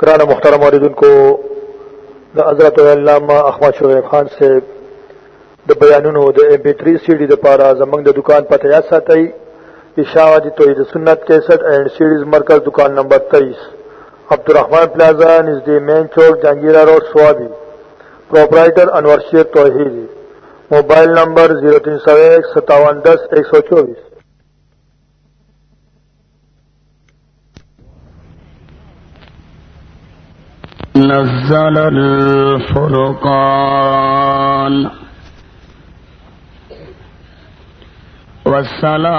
کرانا محترم عردن کو دا حضرت علامہ احمد شعیب خان سے د بیانونو د ایم پی 3 سی ڈی د پارا زمنګ د دکان پته یا ساتي اشاعت جی توحید سنت 61 اینڈ سیریز مرکز دکان نمبر 23 عبدالرحمن پلازا نزد مین چوک، Jahangira road Swabi proprietor Anwar Sher Tauheed mobile number 03015710124 نزل الفرقان. والصلاة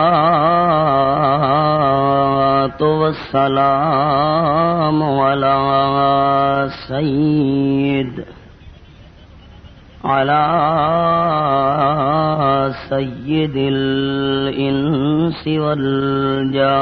والسلام على سيد على سيد الإنس والجان.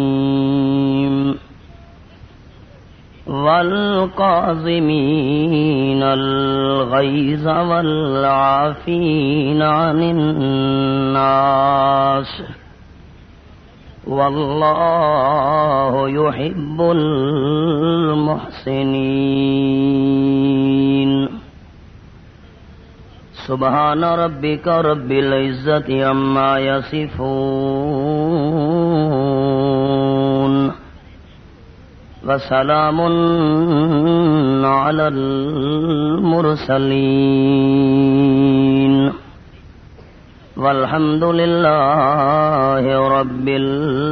والقاظمين الغيظ والعافين عن الناس والله يحب المحسنين سبحان ربك رب العزة عما يصفون وسلام على المرسلين. والحمد لله رب العالمين.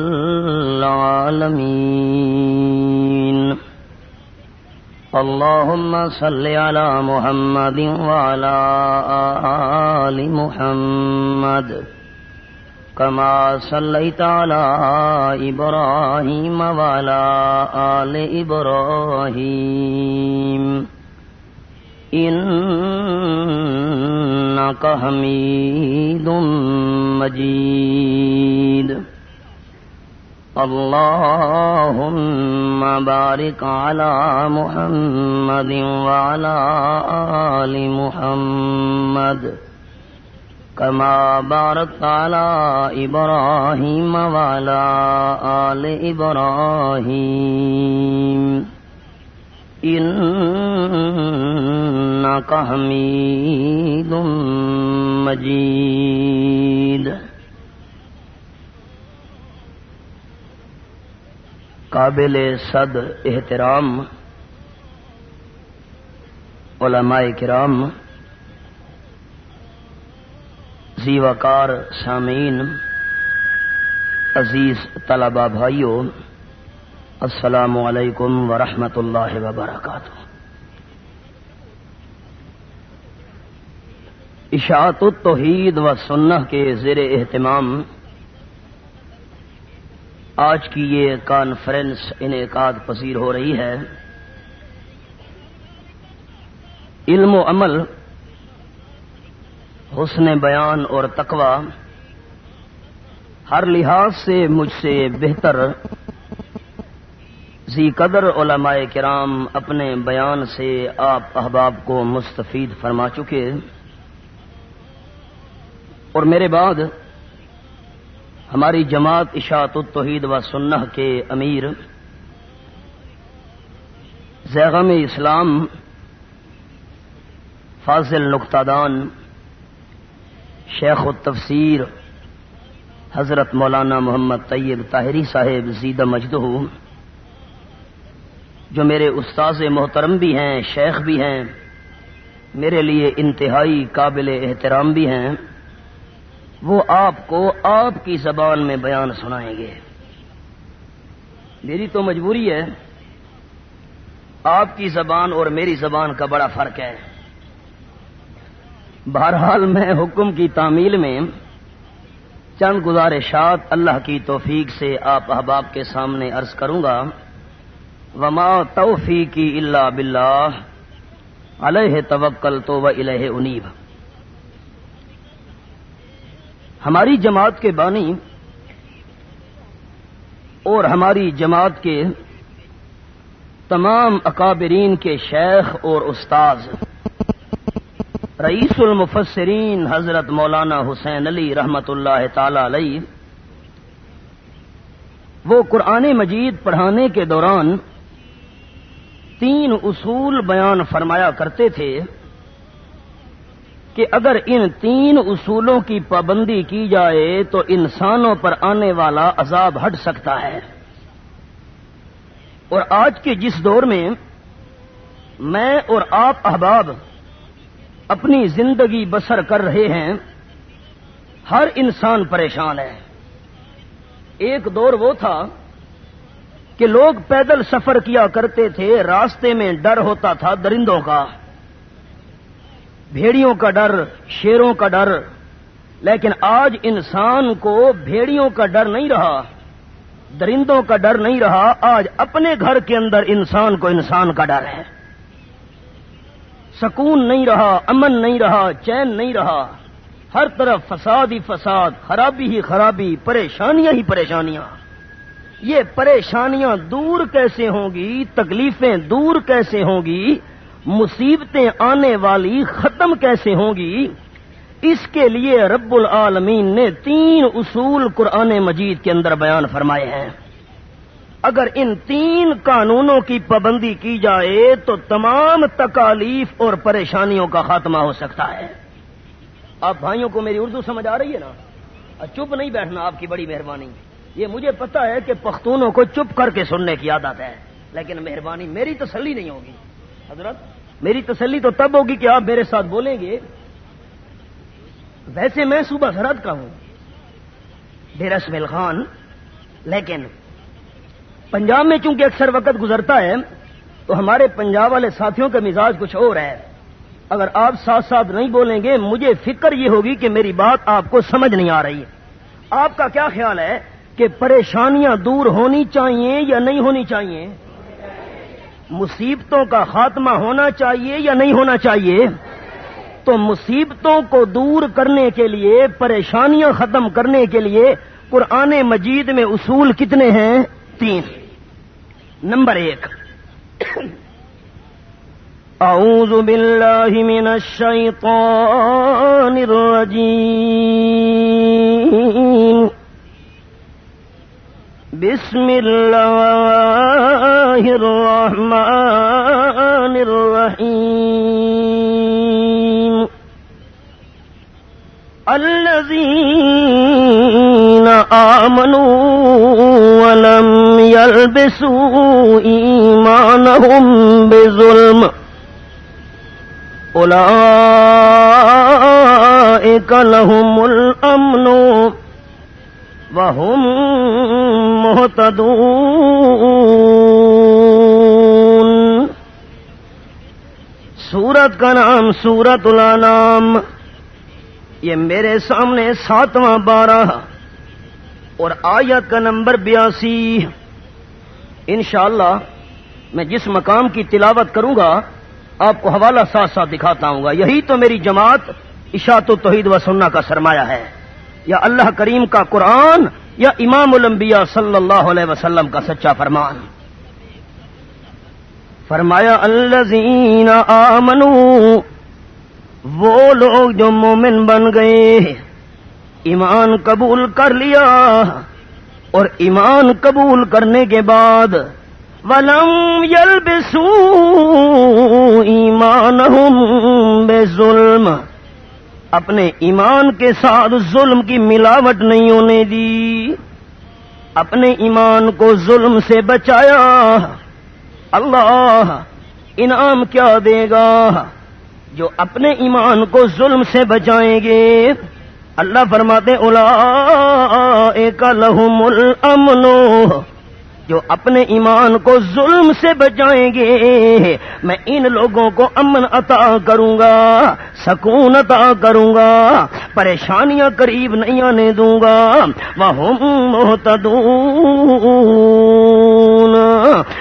اللهم صل على محمد وعلى آل محمد. كما صليت على إبراهيم وعلى آل إبراهيم. إنك حميد مجيد. اللهم بارك على محمد وعلى آل محمد. كما باركت على إبراهيم وعلى آل إبراهيم. إنك حميد مجيد. قابل صد احترام علماء کرام زی وقار سامعین، عزیز طلبہ بھائیوں السلام علیکم ورحمۃ اللہ وبرکاتہ۔ اشاعت التوحید و سنہ کے زیر اہتمام، آج کی یہ کانفرنس انعقاد پذیر ہو رہی ہے۔ علم و عمل حسن بیان اور تقوی ہر لحاظ سے مجھ سے بہتر زی قدر علماء کرام اپنے بیان سے آپ احباب کو مستفید فرما چکے اور میرے بعد ہماری جماعت اشاعت التوحید و سنہ کے امیر زیغم اسلام فاضل نقطہ دان شیخ التفسیر حضرت مولانا محمد طیب طاہری صاحب زیدہ مجدہ جو میرے استاذ محترم بھی ہیں، شیخ بھی ہیں، میرے لیے انتہائی قابل احترام بھی ہیں، وہ آپ کو آپ کی زبان میں بیان سنائیں گے۔ میری تو مجبوری ہے، آپ کی زبان اور میری زبان کا بڑا فرق ہے۔ بہرحال میں حکم کی تعمیل میں چند گزارشات اللہ کی توفیق سے آپ احباب کے سامنے عرض کروں گا۔ وما توفیقی اللہ باللہ علیہ توکل تو و الہ انیب ہماری جماعت کے بانی اور ہماری جماعت کے تمام اکابرین کے شیخ اور استاذ رئیس المفسرین حضرت مولانا حسین علی رحمت اللہ تعالی علیہ، وہ قرآن مجید پڑھانے کے دوران تین اصول بیان فرمایا کرتے تھے کہ اگر ان تین اصولوں کی پابندی کی جائے تو انسانوں پر آنے والا عذاب ہٹ سکتا ہے۔ اور آج کے جس دور میں میں اور آپ احباب اپنی زندگی بسر کر رہے ہیں، ہر انسان پریشان ہے۔ ایک دور وہ تھا کہ لوگ پیدل سفر کیا کرتے تھے، راستے میں ڈر ہوتا تھا درندوں کا۔ بھیڑیوں کا ڈر، شیروں کا ڈر۔ لیکن آج انسان کو بھیڑیوں کا ڈر نہیں رہا، درندوں کا ڈر نہیں رہا، آج اپنے گھر کے اندر انسان کو انسان کا ڈر ہے۔ سکون نہیں رہا، امن نہیں رہا، چین نہیں رہا۔ ہر طرف فساد ہی فساد، خرابی ہی خرابی، پریشانیاں ہی پریشانیاں۔ یہ پریشانیاں دور کیسے ہوں گی؟ تکلیفیں دور کیسے ہوں گی؟ مصیبتیں آنے والی ختم کیسے ہوں گی؟ اس کے لیے رب العالمین نے تین اصول قرآن مجید کے اندر بیان فرمائے ہیں۔ اگر ان تین قانونوں کی پابندی کی جائے تو تمام تکالیف اور پریشانیوں کا خاتمہ ہو سکتا ہے۔ آپ بھائیوں کو میری اردو سمجھ آ رہی ہے نا؟ چپ نہیں بیٹھنا، آپ کی بڑی مہربانی۔ یہ مجھے پتا ہے کہ پختونوں کو چپ کر کے سننے کی عادت ہے، لیکن مہربانی میری تسلی نہیں ہوگی۔ حضرت، میری تسلی تو تب ہوگی کہ آپ میرے ساتھ بولیں گے۔ ویسے میں صبح سرحد کا ہوں ڈیرس مل خان لیکن پنجاب میں چونکہ اکثر وقت گزرتا ہے، تو ہمارے پنجاب والے ساتھیوں کا مزاج کچھ اور ہے۔ اگر آپ ساتھ ساتھ نہیں بولیں گے، مجھے فکر یہ ہوگی کہ میری بات آپ کو سمجھ نہیں آ رہی ہے۔ آپ کا کیا خیال ہے کہ پریشانیاں دور ہونی چاہیے یا نہیں ہونی چاہیے؟ مصیبتوں کا خاتمہ ہونا چاہیے یا نہیں ہونا چاہیے؟ تو مصیبتوں کو دور کرنے کے لیے، پریشانیاں ختم کرنے کے لیے قرآن مجید میں اصول کتنے ہیں؟ تین۔ نمبر ایک۔ اعوذ باللہ من الشیطان الرجیم۔ بسم اللہ الرحمن الرحیم۔ الذين آمنوا ولم يلبسوا إيمانهم بظلم أولئك لهم الأمن وهم مهتدون سورت کا نام سورت الانام یہ میرے سامنے ساتواں بارہ اور آیت کا نمبر بیاسی انشاءاللہ میں جس مقام کی تلاوت کروں گا، آپ کو حوالہ ساتھ ساتھ دکھاتا ہوں گا۔ یہی تو میری جماعت اشاعت و توحید و سننا کا سرمایہ ہے۔ یا اللہ کریم کا قرآن یا امام الانبیاء صلی اللہ علیہ وسلم کا سچا فرمان۔ فرمایا، الذین آمنو وہ لوگ جو مومن بن گئے ایمان قبول کر لیا۔ اور ایمان قبول کرنے کے بعد ولم یلبسو ایمانہم بے ظلم اپنے ایمان کے ساتھ ظلم کی ملاوٹ نہیں ہونے دی۔ اپنے ایمان کو ظلم سے بچایا۔ اللہ انعام کیا دے گا۔ جو اپنے ایمان کو ظلم سے بچائیں گے۔ اللہ فرماتے الا ایک لہم الامنو جو اپنے ایمان کو ظلم سے بچائیں گے، میں ان لوگوں کو امن عطا کروں گا، سکون عطا کروں گا، پریشانیاں قریب نہیں آنے دوں گا وہ محتدون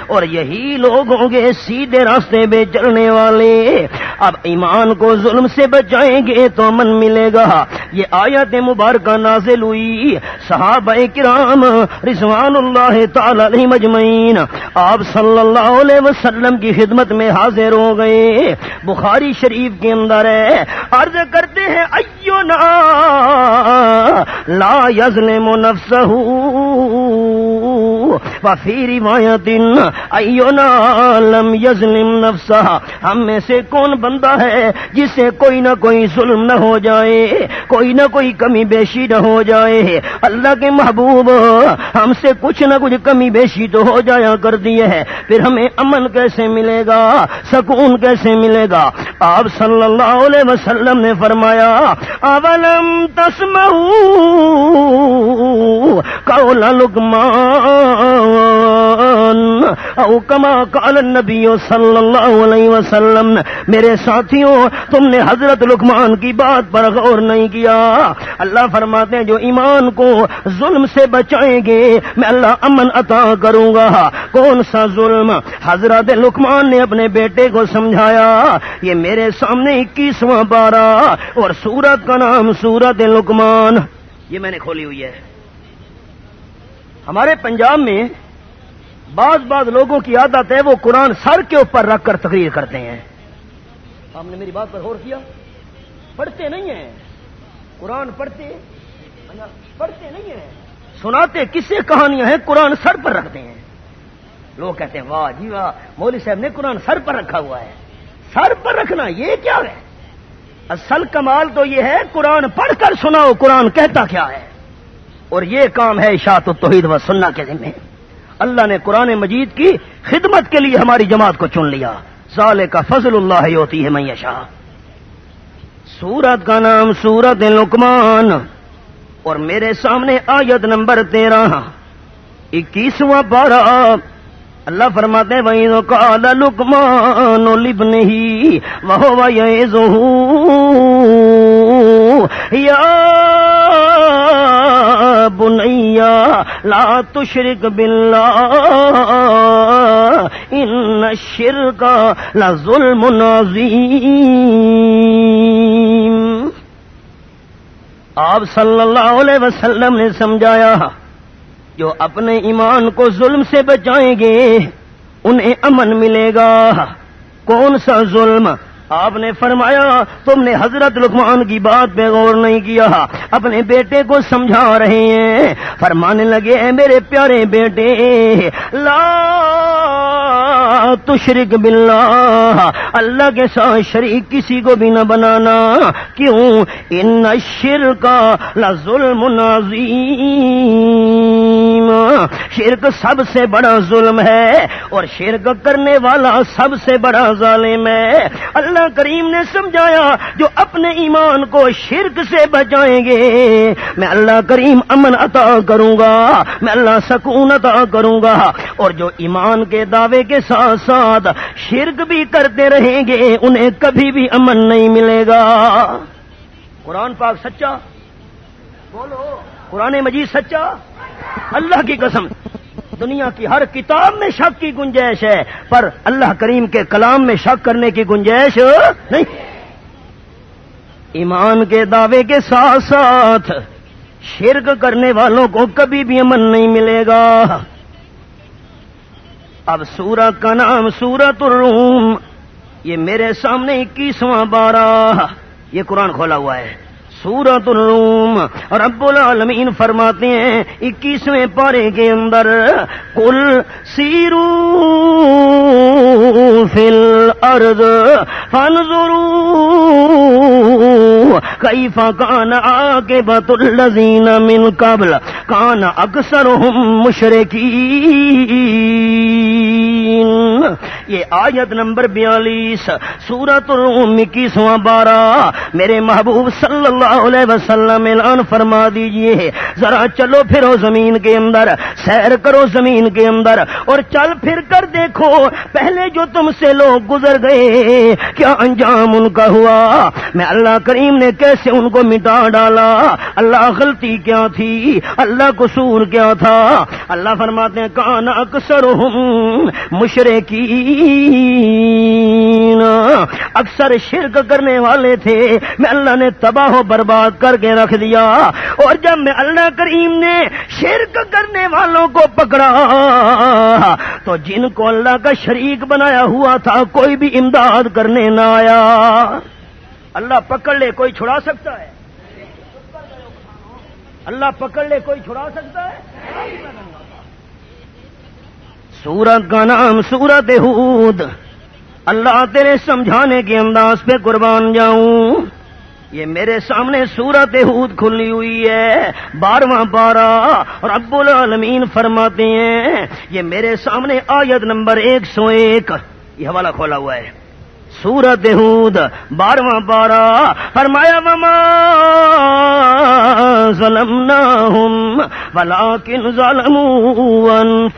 اور یہی لوگ ہوں گے سیدھے راستے پہ چلنے والے۔ اب ایمان کو ظلم سے بچائیں گے تو امن ملے گا۔ یہ آیت مبارکہ نازل ہوئی۔ صحابہ کرام رضوان اللہ تعالی علیہ مجمعین۔ آپ صلی اللہ علیہ وسلم کی خدمت میں حاضر ہو گئے۔ بخاری شریف کے اندر ہے۔ عرض کرتے ہیں، ایو نا، لا یظلم نفسہ وفی روایت ایونا لم یظلم نفسہ۔ ہم میں سے کون بندہ ہے جسے کوئی نہ کوئی ظلم نہ ہو جائے، کوئی نہ کوئی کمی بیشی نہ ہو جائے۔ اللہ کے محبوب، ہم سے کچھ نہ کچھ کمی بیشی تو ہو جایا کر دیے ہے پھر ہمیں امن کیسے ملے گا؟ سکون کیسے ملے گا؟ آپ صلی اللہ علیہ وسلم نے فرمایا، اولم تسمعوا قول لقمان او کما قال النبی صلی اللہ علیہ وسلم۔ میرے ساتھیوں، تم نے حضرت لکمان کی بات پر غور نہیں کیا۔ اللہ فرماتے ہیں، جو ایمان کو ظلم سے بچائیں گے، میں اللہ امن عطا کروں گا۔ کون سا ظلم؟ حضرت لکمان نے اپنے بیٹے کو سمجھایا، یہ میرے سامنے اکیسواں بارہ اور سورت کا نام سورت لکمان یہ میں نے کھولی ہوئی ہے۔ ہمارے پنجاب میں بعض بعض لوگوں کی عادت ہے وہ قرآن سر کے اوپر رکھ کر تقریر کرتے ہیں۔ آپ نے میری بات پر غور کیا۔ پڑھتے نہیں ہیں۔ قرآن پڑھتے پڑھتے نہیں ہیں۔ سناتے کسے کہانیاں ہیں، قرآن سر پر رکھتے ہیں لوگ کہتے ہیں، واہ جی واہ، مولوی صاحب نے قرآن سر پر رکھا ہوا ہے۔ سر پر رکھنا یہ کیا ہے؟ اصل کمال تو یہ ہے، قرآن پڑھ کر سناؤ، قرآن کہتا کیا ہے۔ اور یہ کام ہے اشاعت و توحید و سننا کے ذمہ اللہ نے قرآن مجید کی خدمت کے لیے ہماری جماعت کو چن لیا۔ سال کا فضل اللہ ہوتی ہے میشا سورت کا نام سورت لکمان اور میرے سامنے آیت نمبر تیرہ، اکیسواں بارہ اللہ فرماتے وہی تو کال لکمان لبن ہی وہ یا بنیا لا تشرک باللہ ان الشرک لظلم عظیم آپ صلی اللہ علیہ وسلم نے سمجھایا جو اپنے ایمان کو ظلم سے بچائیں گے، انہیں امن ملے گا۔ کون سا ظلم؟ آپ نے فرمایا، تم نے حضرت لکمان کی بات پہ غور نہیں کیا۔ اپنے بیٹے کو سمجھا رہے ہیں۔ فرمانے لگے ہیں میرے پیارے بیٹے، لا تشرک باللہ اللہ کے ساتھ شریک کسی کو بھی نہ بنانا۔ کیوں؟ ان شرک کا ظلم عظیم۔ شرک سب سے بڑا ظلم ہے اور شرک کرنے والا سب سے بڑا ظالم ہے۔ اللہ کریم نے سمجھایا، جو اپنے ایمان کو شرک سے بچائیں گے، میں اللہ کریم امن عطا کروں گا، میں اللہ سکون عطا کروں گا۔ اور جو ایمان کے دعوے کے ساتھ ساتھ شرک بھی کرتے رہیں گے، انہیں کبھی بھی امن نہیں ملے گا۔ قرآن پاک سچا؟ بولو۔ قرآن مجید سچا؟ اللہ کی قسم۔ دنیا کی ہر کتاب میں شک کی گنجائش ہے، پر اللہ کریم کے کلام میں شک کرنے کی گنجائش نہیں۔ ایمان کے دعوے کے ساتھ ساتھ شرک کرنے والوں کو کبھی بھی امن نہیں ملے گا۔ اب سورت کا نام سورت الروم. یہ میرے سامنے اکیسواں بارہ. یہ قرآن کھولا ہوا ہے. سورت الروم. رب العالمین فرماتے ہیں، اکیسویں پارے کے اندر کل سیرو فل ارد فنظرو کئی فکان آگے بت الزین من قبل کان اکثر مشرقی یہ آیت نمبر بیالیس سورت الروم، اکیسواں بارہ۔ میرے محبوب صلی اللہ علیہ وسلم، اعلان فرما دیجیے۔ ذرا چلو پھرو زمین کے اندر، سیر کرو زمین کے اندر اور چل پھر کر دیکھو۔ پہلے جو تم سے لوگ گزر گئے، کیا انجام ان کا ہوا؟ میں اللہ کریم نے کیسے ان کو مٹا ڈالا؟ اللہ غلطی کیا تھی؟ اللہ قصور کیا تھا؟ اللہ فرماتے ہیں کان اکثر المشرکین اکثر شرک کرنے والے تھے۔ میں اللہ نے تباہ و برباد کر کے رکھ دیا۔ اور جب میں اللہ کریم نے شرک کرنے والوں کو پکڑا، تو جن کو اللہ کا شریک بنایا ہوا تھا، کوئی بھی امداد کرنے نہ آیا۔ اللہ پکڑ لے، کوئی چھڑا سکتا ہے؟ اللہ پکڑ لے، کوئی چھڑا سکتا ہے؟ سورت کا نام سورت ہود۔ اللہ تیرے سمجھانے کے انداز پہ قربان جاؤں۔ یہ میرے سامنے سورت ہود کھلی ہوئی ہے۔ بارہواں بارہ اور رب العالمین فرماتے ہیں، یہ میرے سامنے آیت نمبر ایک سو ایک۔ یہ حوالہ کھولا ہوا ہے۔ سورت ہود بارواں بارہ فرمایا مما ظلم نہ ہوں بلا کن ظالم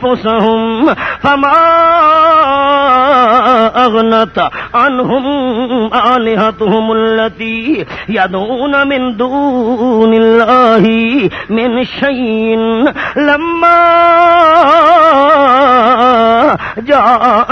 فسم فما اغنت انہم آلہتہم اللتی یدون من دون اللہ من شین لما جا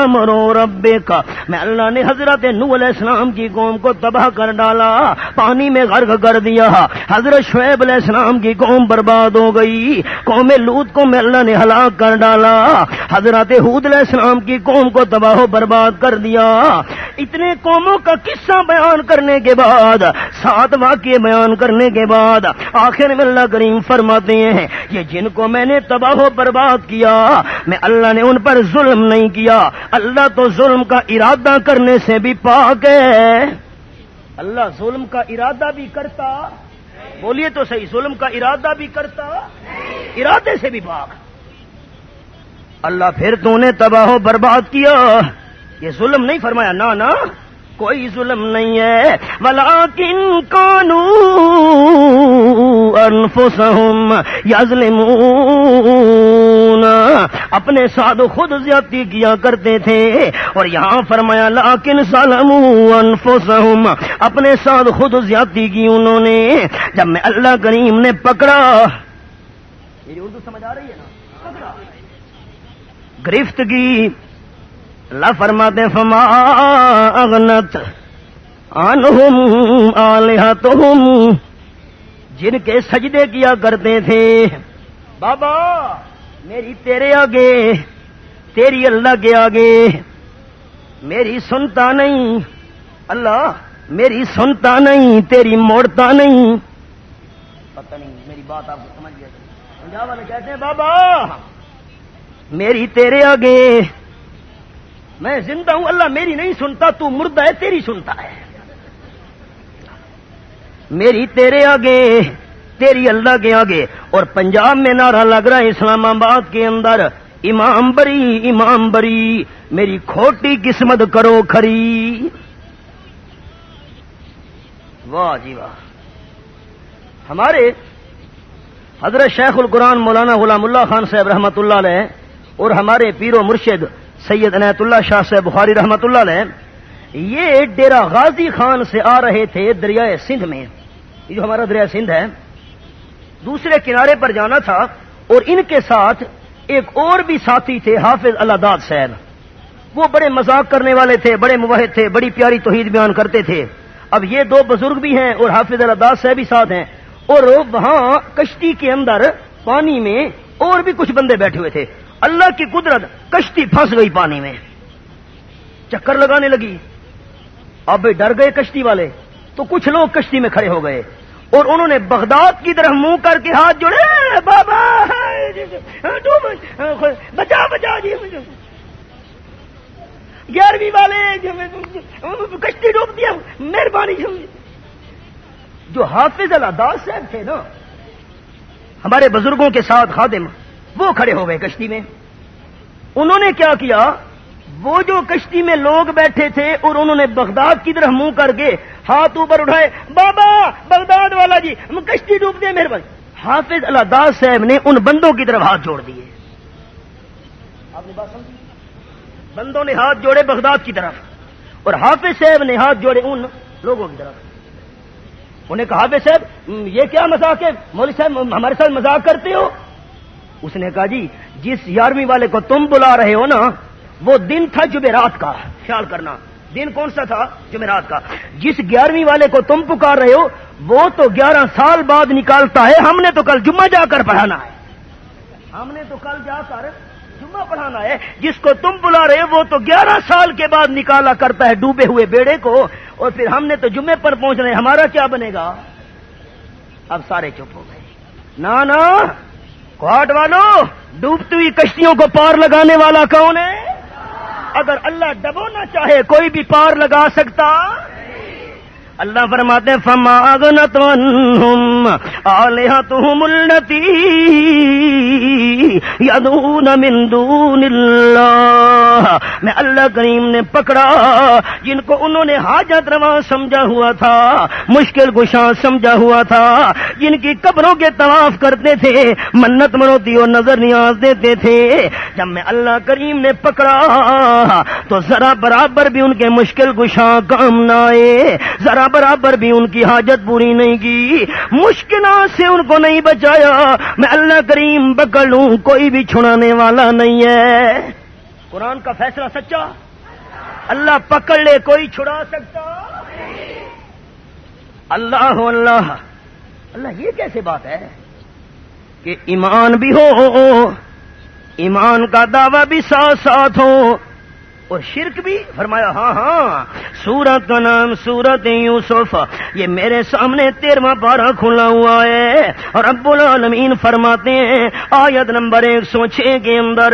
امرو ربے کا میں اللہ نے حضرت حضرت نو علیہ السلام کی قوم کو تباہ کر ڈالا، پانی میں غرق کر دیا۔ حضرت شعیب علیہ السلام کی قوم برباد ہو گئی۔ قوم لوت کو میں اللہ نے ہلاک کر ڈالا۔ حضرت حود علیہ السلام کی قوم کو تباہ و برباد کر دیا۔ اتنے قوموں کا قصہ بیان کرنے کے بعد، سات واقع بیان کرنے کے بعد، آخر میں اللہ کریم فرماتے ہیں یہ جن کو میں نے تباہ و برباد کیا، میں اللہ نے ان پر ظلم نہیں کیا۔ اللہ تو ظلم کا ارادہ کرنے سے بھی پاک ہے اللہ ظلم کا ارادہ بھی کرتا۔ بولیے تو صحیح، ظلم کا ارادہ بھی کرتا، ارادے سے بھی پاک۔ اللہ پھر تو نے تباہ و برباد کیا۔ یہ ظلم نہیں فرمایا، نہ نا کوئی ظلم نہیں ہے۔ ولیکن کانو انفسہم یظلمون اپنے ساتھ خود زیادتی کیا کرتے تھے۔ اور یہاں فرمایا لیکن ظلموا انفسہم اپنے ساتھ خود زیادتی کی انہوں نے۔ جب میں اللہ کریم نے پکڑا۔ میری اردو سمجھ آ رہی ہے نا؟ پکڑا۔ گرفت کی۔ اللہ فرماتے فما اغنت انہم آلہتہم جن کے سجدے کیا کرتے تھے، بابا، میری تیرے آگے، تیری اللہ کے آگے۔ میری سنتا نہیں، اللہ، میری سنتا نہیں، تیری موڑتا نہیں۔ پتہ نہیں، میری بات آپ کو سمجھ گیا۔ پنجاب والے کہتے ہیں، بابا، میری تیرے آگے میں زندہ ہوں، اللہ میری نہیں سنتا، تو مردہ ہے، تیری سنتا ہے۔ میری تیرے آگے، تیری اللہ کے آگے۔ اور پنجاب میں نعرہ لگ رہا ہے اسلام آباد کے اندر۔ امام بری امام بری، میری کھوٹی قسمت کرو کھری۔ واہ جی واہ۔ ہمارے حضرت شیخ القرآن مولانا غلام اللہ خان صاحب رحمۃ اللہ علیہ اور ہمارے پیر و مرشد سید عنایت اللہ شاہ صاحب بخاری رحمۃ اللہ علیہ، یہ ڈیرا غازی خان سے آ رہے تھے دریائے سندھ میں۔ یہ جو ہمارا دریا سندھ ہے، دوسرے کنارے پر جانا تھا اور ان کے ساتھ ایک اور بھی ساتھی تھے، حافظ اللہ داد صاحب۔ وہ بڑے مذاق کرنے والے تھے، بڑے مواحد تھے، بڑی پیاری توحید بیان کرتے تھے۔ اب یہ دو بزرگ بھی ہیں اور حافظ اللہ داد صاحب بھی ساتھ ہیں۔ اور وہاں کشتی کے اندر پانی میں اور بھی کچھ بندے بیٹھے ہوئے تھے۔ اللہ کی قدرت کشتی پھنس گئی پانی میں۔ چکر لگانے لگی۔ اب ڈر گئے کشتی والے۔ تو کچھ لوگ کشتی میں کھڑے ہو گئے۔ اور انہوں نے بغداد کی طرف منہ کر کے ہاتھ جوڑے۔ بابا! بچا بچا جی۔ گیارہویں والے کشتی ڈوب دیا، مہربانی۔ جو حافظ الداس صاحب تھے نا، ہمارے بزرگوں کے ساتھ خادم۔ وہ کھڑے ہو گئے کشتی میں۔ انہوں نے کیا کیا؟ وہ جو کشتی میں لوگ بیٹھے تھے اور انہوں نے بغداد کی طرف منہ کر کے ہاتھ اوپر اٹھائے، بابا، بغداد والا جی کشتی ڈوب دے میرے بھائی حافظ اللہ داس صاحب نے ان بندوں کی طرف ہاتھ جوڑ دیے۔ آپ نے بات سمجھی؟ بندوں نے ہاتھ جوڑے بغداد کی طرف۔ اور حافظ صاحب نے ہاتھ جوڑے ان لوگوں کی طرف۔ انہیں کہا، حافظ صاحب، یہ کیا مذاق ہے مولوی صاحب ہمارے ساتھ مذاق کرتے ہو؟ اس نے کہا جی جس یارویں والے کو تم بلا رہے ہو نا، وہ دن تھا جمعرات کا۔ خیال کرنا، دن کون سا تھا جمعرات کا؟ جس گیارہویں والے کو تم پکار رہے ہو، وہ تو گیارہ سال بعد نکالتا ہے۔ ہم نے تو کل جمعہ جا کر پڑھانا ہے۔ ہم نے تو کل جا کر جمعہ پڑھانا ہے۔ جس کو تم بلا رہے ہو، وہ تو گیارہ سال کے بعد نکالا کرتا ہے ڈوبے ہوئے بیڑے کو۔ اور پھر ہم نے تو جمعے پر پہنچ رہے ہمارا کیا بنے گا؟ اب سارے چپ ہو گئے۔ نہ کوٹ والوں ڈوبتی ہوئی کشتیوں کو پار لگانے والا کون ہے؟ اگر اللہ ڈبونا چاہے، کوئی بھی پار لگا سکتا۔ اللہ فرماتے فما اغنت عنہم آلہتہم النتی یدون من دون اللہ میں اللہ کریم نے پکڑا، جن کو انہوں نے حاجت روا سمجھا ہوا تھا، مشکل گشا سمجھا ہوا تھا، جن کی قبروں کے طواف کرتے تھے، منت منوتی اور نظر نیاز دیتے تھے۔ جب میں اللہ کریم نے پکڑا، تو ذرا برابر بھی ان کے مشکل گشا کام نہ آئے، ذرا برابر بھی ان کی حاجت پوری نہیں کی۔ مشکلات سے ان کو نہیں بچایا۔ میں اللہ کریم پکڑ لوں، کوئی بھی چھڑانے والا نہیں ہے۔ قرآن کا فیصلہ سچا؟ اللہ پکڑ لے، کوئی چھڑا سکتا؟ اللہ اللہ۔ اللہ، یہ کیسے بات ہے؟ کہ ایمان بھی ہو، ایمان کا دعوی بھی ساتھ ساتھ ہو۔ اور شرک بھی فرمایا ہاں ہاں سورت کا نام سورت یوسف، یہ میرے سامنے تیرواں پارا کھلا ہوا ہے۔ اور اب العالمین فرماتے ہیں، آیت نمبر ایک سو چھ کے اندر،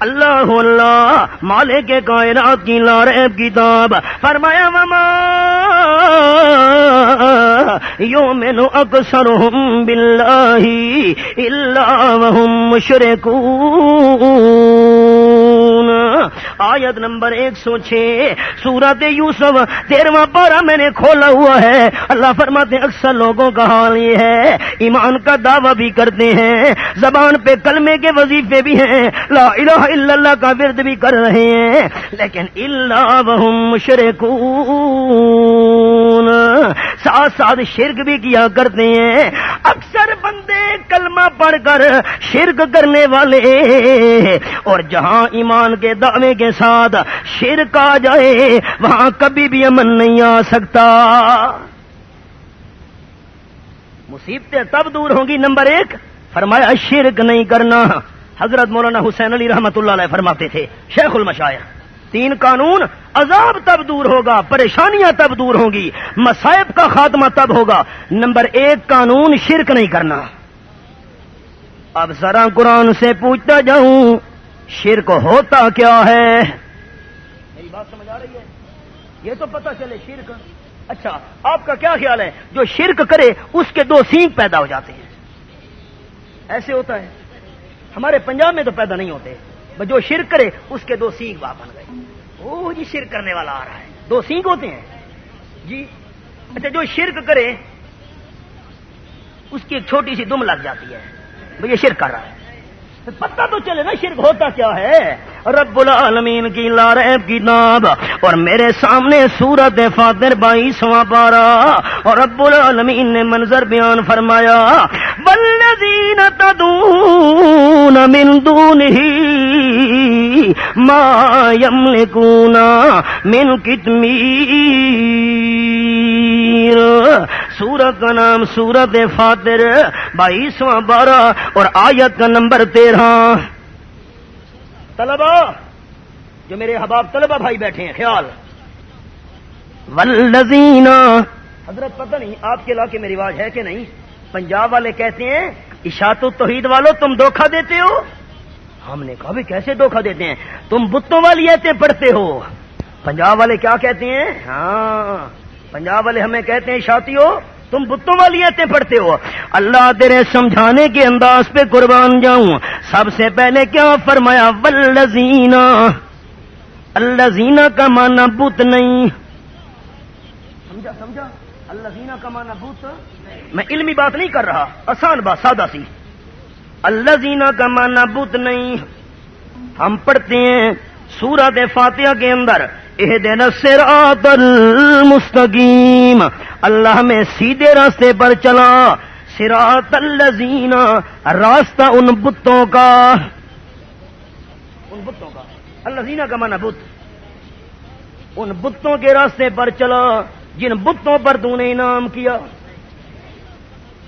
اللہ اللہ مالے کے کی لارب کتاب، فرمایا مما یو مینو اکثر بلاہ اللہ مشرق آیت نمبر ایک سو چھ، سورت یوسف، تیرواں پارا میں نے کھولا ہوا ہے۔ اللہ فرماتے اکثر لوگوں کا حال یہ ہے، ایمان کا دعویٰ بھی کرتے ہیں۔ زبان پہ کلمے کے وظیفے بھی ہیں۔ لا الہ الا اللہ کا ورد بھی کر رہے ہیں۔ لیکن اللہ وہم شرکون ساتھ ساتھ شرک بھی کیا کرتے ہیں؟ اکثر بندے کلمہ پڑھ کر شرک کرنے والے اور جہاں ایمان کے دعوے کے ساتھ شرک آ جائے، وہاں کبھی بھی امن نہیں آ سکتا۔ مصیبتیں تب دور ہوں گی، نمبر ایک، فرمایا شرک نہیں کرنا۔ حضرت مولانا حسین علی رحمت اللہ علیہ فرماتے تھے، شیخ المشایا تین قانون عذاب تب دور ہوگا، پریشانیاں تب دور ہوں گی مسائب کا خاتمہ تب ہوگا۔ نمبر ایک، قانون شرک نہیں کرنا۔ اب ذرا قرآن سے پوچھتا جاؤں، شرک ہوتا کیا ہے؟ میری بات سمجھ آ رہی ہے؟ یہ تو پتا چلے شرک۔ اچھا آپ کا کیا خیال ہے؟ جو شرک کرے، اس کے دو سینگ پیدا ہو جاتے ہیں۔ ایسے ہوتا ہے۔ ہمارے پنجاب میں تو پیدا نہیں ہوتے۔ جو شرک کرے، اس کے دو سینگ باپ بن گئے۔ وہ جی شرک کرنے والا آ رہا ہے۔ دو سینگ ہوتے ہیں۔ جی اچھا جو شرک کرے، اس کی ایک چھوٹی سی دم لگ جاتی ہے۔ وہ یہ شرک کر رہا ہے۔ پتہ تو چلے نا شرک ہوتا کیا ہے؟ رب العالمین کی لارب کی ناب اور میرے سامنے سورت فاتر بائیسواں پارا اور رب العالمین نے منظر بیان فرمایا بلدین تدون من دون ہی ما یملکون من کتمیر سورت کا نام سورت فاتر بائیسواں بارہ اور آیت کا نمبر تیرہ۔ طلبا جو میرے حباب طلبا بھائی بیٹھے ہیں، خیال۔ ولزین حضرت پتہ نہیں آپ کے علاقے میں رواج ہے کہ نہیں؟ پنجاب والے کہتے ہیں اشاط و توحید والو، تم دھوکھا دیتے ہو؟ ہم نے کہا، بھی کیسے دھوکھا دیتے ہیں؟ تم بتوں والی ایتے پڑھتے ہو۔ پنجاب والے کیا کہتے ہیں؟ ہاں پنجاب والے ہمیں کہتے ہیں شاطی ہو تم بتوں والی ایتے پڑھتے ہو۔ اللہ تیرے سمجھانے کے انداز پہ قربان جاؤں۔ سب سے پہلے کیا فرمایا؟ ولزینا اللہ زینا کا مانا بت نہیں۔ سمجھا سمجھا؟ اللہ زینا کا مانا بت؟ میں علمی بات نہیں کر رہا، آسان بات، سادہ سی۔ اللہ زینا کا مانا بت نہیں۔ ہم پڑھتے ہیں سورت فاتحہ کے اندر یہ دن سرات المستقیم۔ اللہ میں سیدھے راستے پر چلا۔ سراط الزین راستہ ان بتوں کا۔ ان بتوں کا۔ اللہ زینا کا مانا بت۔ ان بتوں کے راستے پر چلا، جن بتوں پر تو نے انعام کیا۔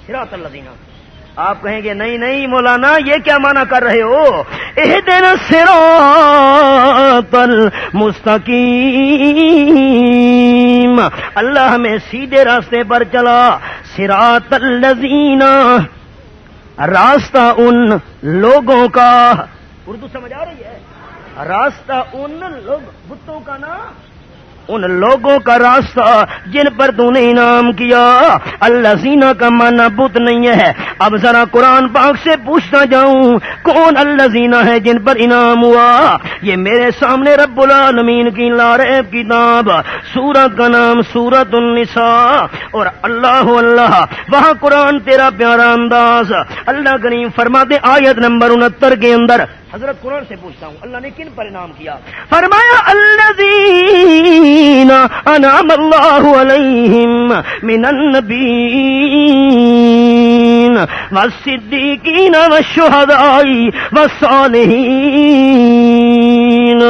سراط اللہ زینا آپ کہیں گے، نہیں نہیں، مولانا، یہ کیا مانا کر رہے ہو؟ اہ دن سرو تل مستقیم اللہ ہمیں سیدھے راستے پر چلا۔ سراط الزینا راستہ ان لوگوں کا۔ اردو سمجھ آ رہی ہے؟ راستہ ان لوگ، بتوں کا نا ان لوگوں کا راستہ جن پر تو نے انعام کیا۔ اللہ زینا کا مانا بت نہیں ہے۔ اب ذرا قرآن پاک سے پوچھتا جاؤں، کون اللہ زینا ہے جن پر انعام ہوا؟ یہ میرے سامنے رب العالمین کی لارب کتاب سورت کا نام سورت النساء۔ اور اللہ اللہ، وہاں قرآن تیرا پیارا انداز۔ اللہ کریم فرما دے آیت نمبر انہتر کے اندر۔ حضرت قرآن سے پوچھتا ہوں، اللہ نے کن پر انعام کیا؟ فرمایا اللہ انعام اللہ علیہم من النبیین والصدیقین والشہدائی والصالحین.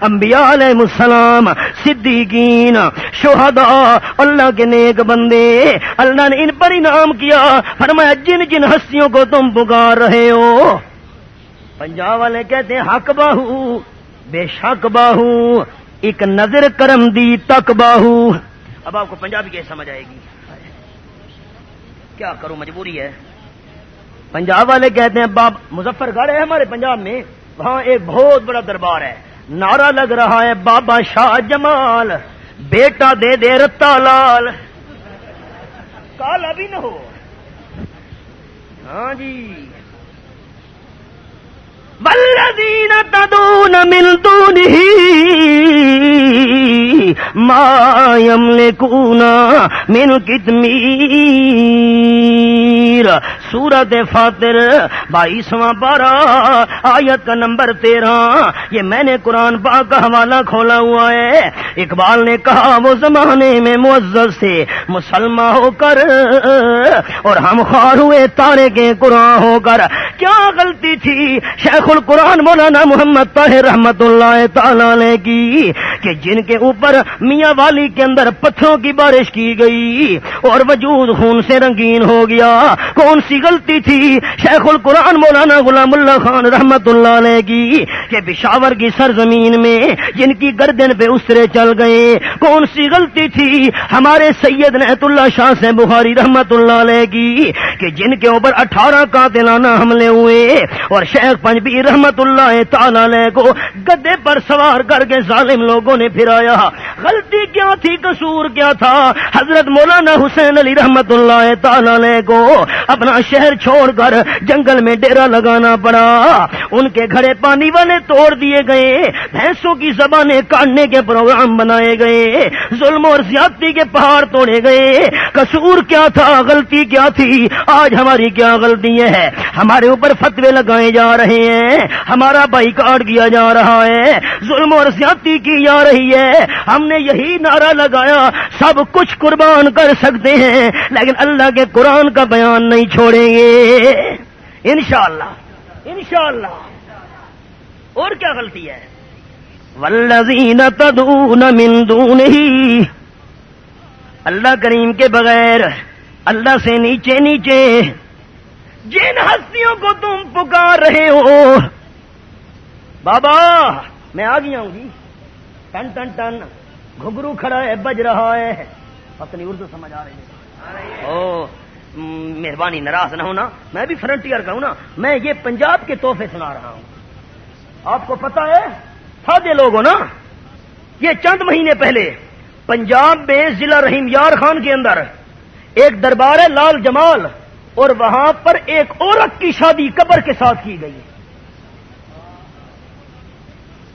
انبیاء علیہ السلام، صدیقین، شہداء، اللہ کے نیک بندے، اللہ نے ان پر انعام کیا۔ فرمایا، جن جن ہستیوں کو تم پکار رہے ہو پنجاب والے کہتے ہیں، حق باہو، بے شک باہو، ایک نظر کرم دی تک باہو۔ اب آپ کو پنجابی کیسے سمجھ آئے گی؟ کیا کروں، مجبوری ہے۔ پنجاب والے کہتے ہیں، باب مظفر گڑھ ہے ہمارے پنجاب میں، وہاں ایک بہت بڑا دربار ہے۔ نعرہ لگ رہا ہے، بابا شاہ جمال، بیٹا دے دے رتا لال۔ کالا بھی نہ ہو۔ ہاں جی۔ والذین تدون من دونه ما يملكون من کتمیر۔ سورت فاتر بائیسواں بارہ آیت کا نمبر تیرہ۔ یہ میں نے قرآن پاک کا حوالہ کھولا ہوا ہے۔ اقبال نے کہا، وہ زمانے میں معزز سے مسلمان ہو کر اور ہم خوار ہوئے، تارے کے قرآن ہو کر۔ کیا غلطی تھی؟ شیخ القرآن مولانا محمد طاہر رحمت اللہ تعالی کی، کہ جن کے اوپر میاں والی کے اندر پتھروں کی بارش کی گئی، اور وجود خون سے رنگین ہو گیا۔ کون سی غلطی تھی؟ شیخ القرآن مولانا غلام اللہ خان رحمت اللہ علیہ کی، کہ بشاور کی سرزمین میں جن کی گردن پہ اسرے چل گئے۔ کون سی غلطی تھی؟ ہمارے سید نعت اللہ شاہ سے بخاری رحمت اللہ علیہ کی، کہ جن کے اوپر اٹھارہ قاتلانہ حملے ہوئے، اور شیخ رحمت اللہ تعالی علیہ کو گدے پر سوار کر کے ظالم لوگوں نے پھرایا۔ غلطی کیا تھی، قصور کیا تھا؟ حضرت مولانا حسین علی رحمت اللہ تعالی علیہ کو اپنا شہر چھوڑ کر جنگل میں ڈیرا لگانا پڑا۔ ان کے گھڑے پانی والے توڑ دیے گئے، بھینسوں کی زبانیں کاٹنے کے پروگرام بنائے گئے، ظلم اور زیادتی کے پہاڑ توڑے گئے۔ قصور کیا تھا، غلطی کیا تھی؟ آج ہماری کیا غلطی ہے ہمارے اوپر فتوے لگائے جا رہے ہیں۔ ہمارا بائی کاٹ کیا جا رہا ہے۔ ظلم اور زیادتی کی جا رہی ہے۔ ہم نے یہی نعرہ لگایا، سب کچھ قربان کر سکتے ہیں، لیکن اللہ کے قرآن کا بیان نہیں چھوڑیں گے۔ انشاءاللہ انشاءاللہ۔ اور کیا غلطی ہے؟ والذین تدعون من دونه، اللہ کریم کے بغیر، اللہ سے نیچے نیچے جن ہستیوں کو تم پکار رہے ہو۔ بابا، میں آ گیا ہوں جی ٹن ٹن ٹن، گھگرو کھڑا ہے، بج رہا ہے۔ اپنی اردو سمجھ آ رہی ہے۔ او، مہربانی، ناراض نہ ہونا۔ میں بھی فرنٹیئر کا ہوں نا۔ میں یہ پنجاب کے تحفے سنا رہا ہوں۔ آپ کو پتا ہے، سادے لوگ ہو نا۔ یہ چند مہینے پہلے پنجاب میں ضلع رحیم یار خان کے اندر ایک دربار ہے، لال جمال۔ اور وہاں پر ایک عورت کی شادی قبر کے ساتھ کی گئی۔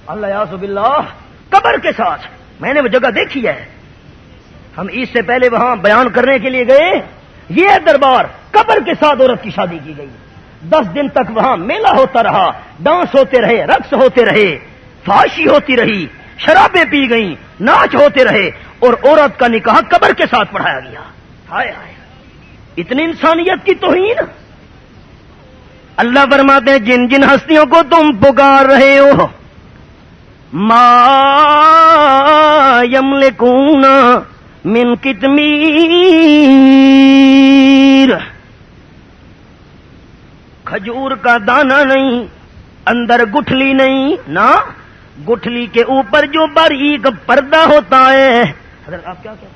اللہ یاسب اللہ قبر کے ساتھ۔ میں نے وہ جگہ دیکھی ہے۔ ہم اس سے پہلے وہاں بیان کرنے کے لیے گئے۔ یہ دربار قبر کے ساتھ عورت کی شادی کی گئی۔ دس دن تک وہاں میلہ ہوتا رہا، ڈانس ہوتے رہے، رقص ہوتے رہے فاشی ہوتی رہی، شرابیں پی گئیں، ناچ ہوتے رہے اور عورت کا نکاح قبر کے ساتھ پڑھایا گیا۔ ہائے ہائے۔ اتنی انسانیت کی توہین؟ اللہ فرماتے ہیں، جن جن ہستیوں کو تم پکار رہے ہو، ما یملکون من کتمیر۔ کھجور کا دانا نہیں، اندر گٹھلی نہیں نا گٹھلی کے اوپر جو باریک پردہ ہوتا ہے۔ حضرت، آپ کیا کہتے ہیں؟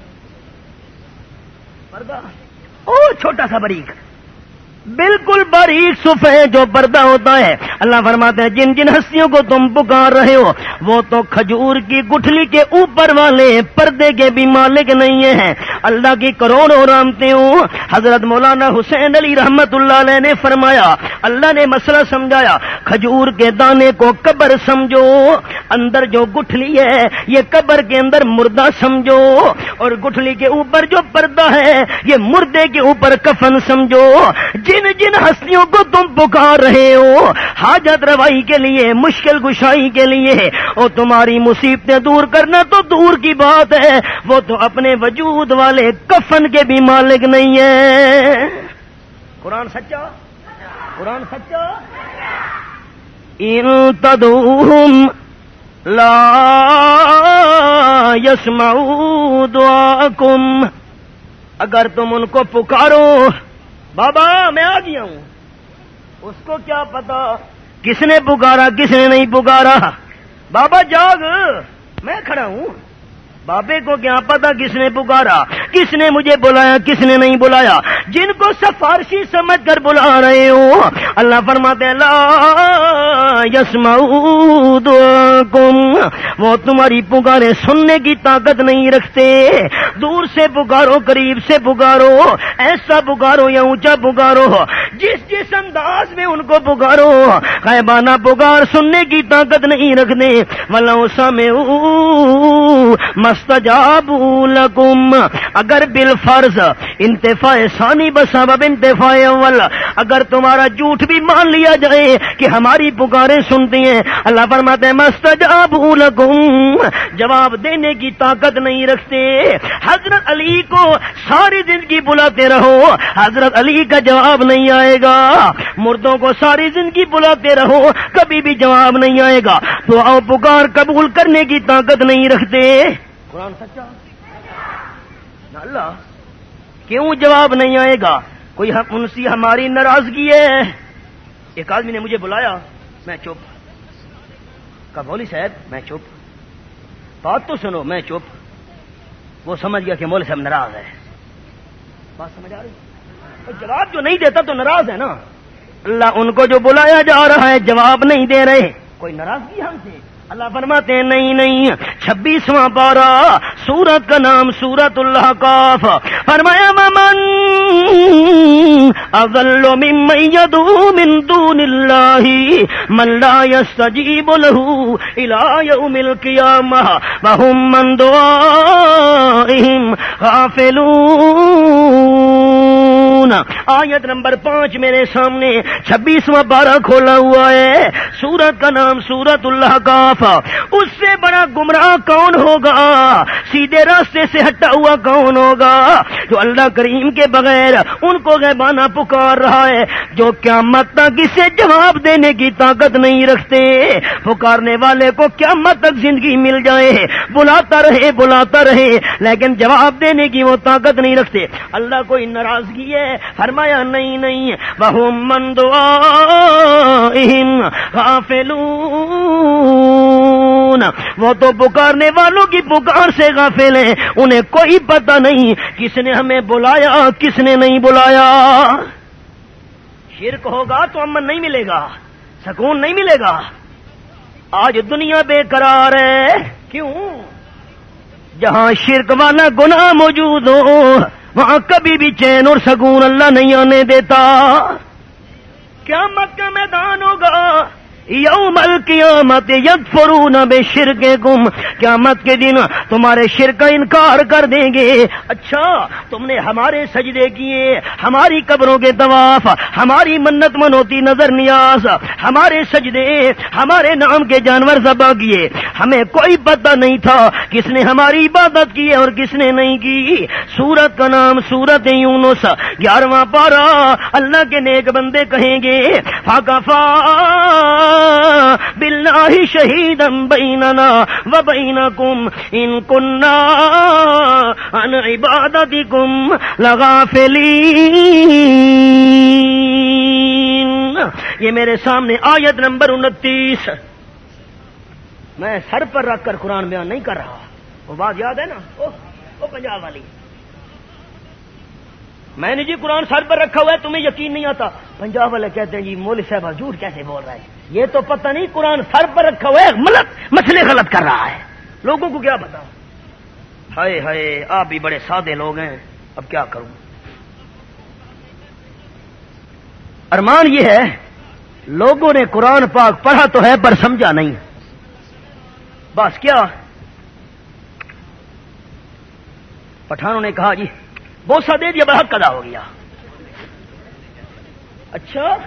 پردہ؟ او چھوٹا سا بریک۔ بالکل باریک سفید جو پردہ ہوتا ہے۔ اللہ فرماتے ہیں، جن جن ہستیوں کو تم پکار رہے ہو، وہ تو کھجور کی گٹھلی کے اوپر والے پردے کے بھی مالک نہیں ہیں۔ اللہ کی کروڑوں رامتے ہوں۔ حضرت مولانا حسین علی رحمت اللہ علیہ نے فرمایا، اللہ نے مسئلہ سمجھایا، کھجور کے دانے کو قبر سمجھو، اندر جو گٹھلی ہے، یہ قبر کے اندر مردہ سمجھو، اور گٹھلی کے اوپر جو پردہ ہے، یہ مردے کے اوپر کفن سمجھو۔ جن جن ہستیوں کو تم پکار رہے ہو، حاجت روائی کے لیے، مشکل گشائی کے لیے، اور تمہاری مصیبتیں دور کرنا تو دور کی بات ہے، وہ تو اپنے وجود والے کفن کے بھی مالک نہیں ہے قرآن سچا؟ قرآن سچا؟ ان تدوہم لا یسمعو دعاکم۔ اگر تم ان کو پکارو بابا، میں آ گیا ہوں۔ اس کو کیا پتا؟ کس نے پکارا، کس نے نہیں پکارا؟ بابا، جاگ۔ میں کھڑا ہوں۔ بابے کو کیا پتا کس نے پکارا؟ کس نے مجھے بلایا، کس نے نہیں بلایا؟ جن کو سفارشی سمجھ کر بلا رہے ہو۔ اللہ فرماتے لا کم وہ تمہاری پکارے سننے کی طاقت نہیں رکھتے۔ دور سے پکارو، قریب سے پکارو۔ ایسا پکارو یا اونچا پکارو۔ جس جس انداز میں ان کو پکارو خیبانہ پکار سننے کی طاقت نہیں رکھتے ملا میں مستجاب لکم اگر بال فرض انتفاع ثانی بسبب انتفاع اول، اگر تمہارا جھوٹ بھی مان لیا جائے کہ ہماری پکاریں سنتی ہیں، اللہ فرماتے ہیں مستجاب لکم جواب دینے کی طاقت نہیں رکھتے. حضرت علی کو ساری زندگی بلاتے رہو، حضرت علی کا جواب نہیں آئے گا. مردوں کو ساری زندگی بلاتے رہو، کبھی بھی جواب نہیں آئے گا. تو آؤ پکار قبول کرنے کی طاقت نہیں رکھتے. قرآن سچا؟ اللہ کیوں جواب نہیں آئے گا؟ کوئی ان سی ہماری ناراضگی ہے۔ ایک آدمی نے مجھے بلایا میں چپ۔ کا بولی صاحب میں چپ۔ بات تو سنو میں چپ۔ وہ سمجھ گیا کہ مول صاحب ناراض ہے۔ بات سمجھ آ رہی؟ جواب جو نہیں دیتا تو ناراض ہے نا۔ اللہ ان کو جو بلایا جا رہا ہے جواب نہیں دے رہے۔ کوئی ناراضگی ہم سے؟ اللہ فرماتے ہیں، نہیں نہیں. چھبیسواں پارا. سورت کا نام سورت اللہ کاف فرمایا، ممن اغل ممن يدعو من دون الله من لا يستجيب له الى يوم القيامه وهم من دعائهم غافلون. آیت نمبر پانچ میرے سامنے، چھبیسواں بارہ کھولا ہوا ہے۔ سورت کا نام سورت اللہ کاف اس سے بڑا گمراہ کون ہوگا؟ سیدھے راستے سے ہٹا ہوا کون ہوگا؟ جو اللہ کریم کے بغیر ان کو غیبانہ پکار رہا ہے، جو کیا مت تک اسے جواب دینے کی طاقت نہیں رکھتے۔ پکارنے والے کو کیا مت تک زندگی مل جائے۔ بلاتا رہے بلاتا رہے، لیکن جواب دینے کی وہ طاقت نہیں رکھتے۔ اللہ کوئی ناراضگی ہے؟ فرمایا، نہیں نہیں. بہو مندوا وہ تو پکارنے والوں کی پکار سے غافل ہیں. انہیں کوئی پتہ نہیں کس نے ہمیں بلایا، کس نے نہیں بلایا. شرک ہوگا تو امن نہیں ملے گا، سکون نہیں ملے گا. آج دنیا بے قرار ہے. کیوں؟ جہاں شرک والا گناہ موجود ہو وہاں کبھی بھی چین اور سکون اللہ نہیں آنے دیتا۔ کیا مت کا میدان ہوگا۔ یوم القیامت یکفرون بے شرک گم قیامت کے دن تمہارے شر کا انکار کر دیں گے۔ اچھا تم نے ہمارے سجدے کیے، ہماری قبروں کے طواف، ہماری منت منوتی نظر نیاز، ہمارے سجدے، ہمارے نام کے جانور ذبح کیے۔ ہمیں کوئی پتہ نہیں تھا کس نے ہماری عبادت کی اور کس نے نہیں کی۔ سورت کا نام سورت یونس، گیارہواں پارا اللہ کے نیک بندے کہیں گے فاقا فا باللہ شہیدم بیننا و بینکم ان کننا ان عبادتکم لغافلین۔ یہ میرے سامنے آیت نمبر انتیس۔ میں سر پر رکھ کر قرآن بیان نہیں کر رہا۔ وہ بات یاد ہے نا؟ وہ پنجاب والی۔ میں نے جی قرآن سر پر رکھا ہوا ہے، تمہیں یقین نہیں آتا۔ پنجاب والے کہتے ہیں جی مول صاحب جھوٹ کیسے بول رہا ہے یہ تو پتہ نہیں، قرآن سر پر رکھا ہوا ہے غلط مسئلے غلط کر رہا ہے۔ لوگوں کو کیا پتا ہائے ہائے، آپ بھی بڑے سادے لوگ ہیں۔ اب کیا کروں؟ ارمان یہ ہے، لوگوں نے قرآن پاک پڑھا تو ہے، پر سمجھا نہیں۔ بس کیا؟ پٹھانوں نے کہا جی بوسا دے دیا حق ادا ہو گیا۔ اچھا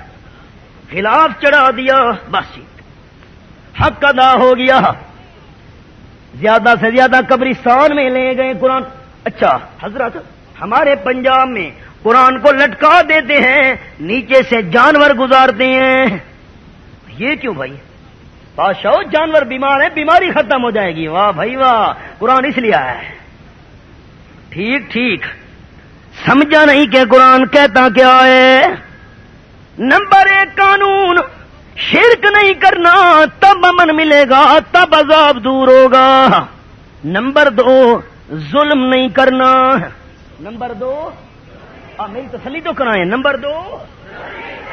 خلاف چڑھا دیا، بس جی۔ حق ادا ہو گیا۔ زیادہ سے زیادہ قبرستان میں لے گئے قرآن۔ اچھا حضرت، ہمارے پنجاب میں قرآن کو لٹکا دیتے ہیں، نیچے سے جانور گزارتے ہیں۔ یہ کیوں بھائی؟ بادشاہ، جانور بیمار ہیں، بیماری ختم ہو جائے گی۔ واہ بھائی واہ، قرآن اس لیے آیا ہے۔ ٹھیک ٹھیک۔ سمجھا نہیں کہ قرآن کہتا کیا ہے۔ نمبر ایک قانون شرک نہیں کرنا تب امن ملے گا تب عذاب دور ہوگا۔ نمبر دو ظلم نہیں کرنا۔ نمبر دو آ, میری تسلی تو کرائیں نمبر دو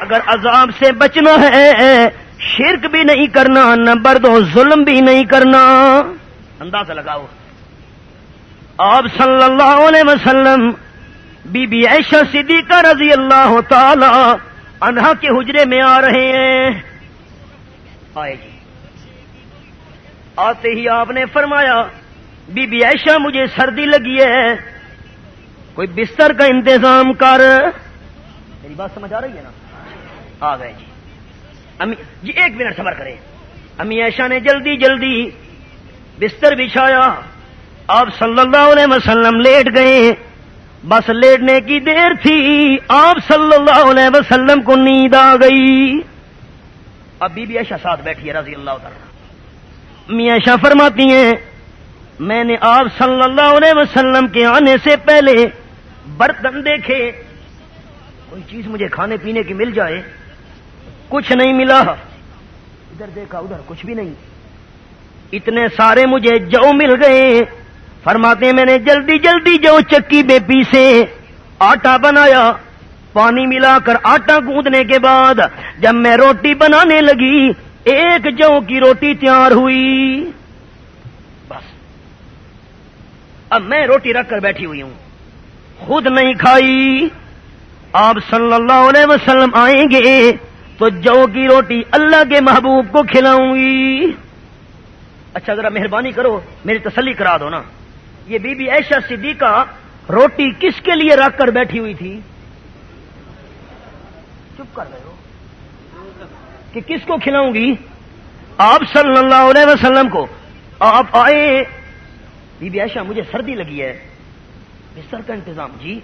اگر عذاب سے بچنا ہے شرک بھی نہیں کرنا۔ نمبر دو ظلم بھی نہیں کرنا۔ اندازہ لگاؤ۔ آپ صلی اللہ علیہ وسلم بی بی ایشا صدیقہ رضی اللہ تعالی انہا کے حجرے میں آ رہے ہیں۔ آئے جی۔ آتے ہی آپ نے فرمایا، بی بی ایشا مجھے سردی لگی ہے۔ کوئی بستر کا انتظام کر۔ میری بات سمجھ آ رہی ہے نا؟ آ گئے جی۔ امی جی ایک منٹ صبر کرے امی ایشا نے جلدی جلدی بستر بچھایا۔ آپ صلی اللہ علیہ وسلم لیٹ گئے۔ بس لیٹنے کی دیر تھی، آپ صلی اللہ علیہ وسلم کو نیند آ گئی۔ اب بی بی ایشا ساتھ بیٹھی ہے، رضی اللہ تعالی۔ میاں ایشا فرماتی ہیں، میں نے آپ صلی اللہ علیہ وسلم کے آنے سے پہلے برتن دیکھے۔ کوئی چیز مجھے کھانے پینے کی مل جائے۔ کچھ نہیں ملا۔ ادھر دیکھا، ادھر کچھ بھی نہیں۔ اتنے سارے مجھے جو مل گئے۔ فرماتے میں نے جلدی جلدی جو چکی بے پیسے آٹا بنایا، پانی ملا کر آٹا گوندنے کے بعد جب میں روٹی بنانے لگی، ایک جو کی روٹی تیار ہوئی۔ بس۔ اب میں روٹی رکھ کر بیٹھی ہوئی ہوں۔ خود نہیں کھائی۔ آپ صلی اللہ علیہ وسلم آئیں گے تو جو کی روٹی اللہ کے محبوب کو کھلاؤں گی۔ اچھا ذرا مہربانی کرو، میری تسلی کرا دو نا۔ یہ بی بی ایشا صدیقہ روٹی کس کے لیے رکھ کر بیٹھی ہوئی تھی؟ چپ کر رہے ہو۔ کہ کس کو کھلاؤں گی؟ آپ صلی اللہ علیہ وسلم کو۔ آپ آئے۔ بی بی ایشا مجھے سردی لگی ہے۔ بستر کا انتظام۔ جی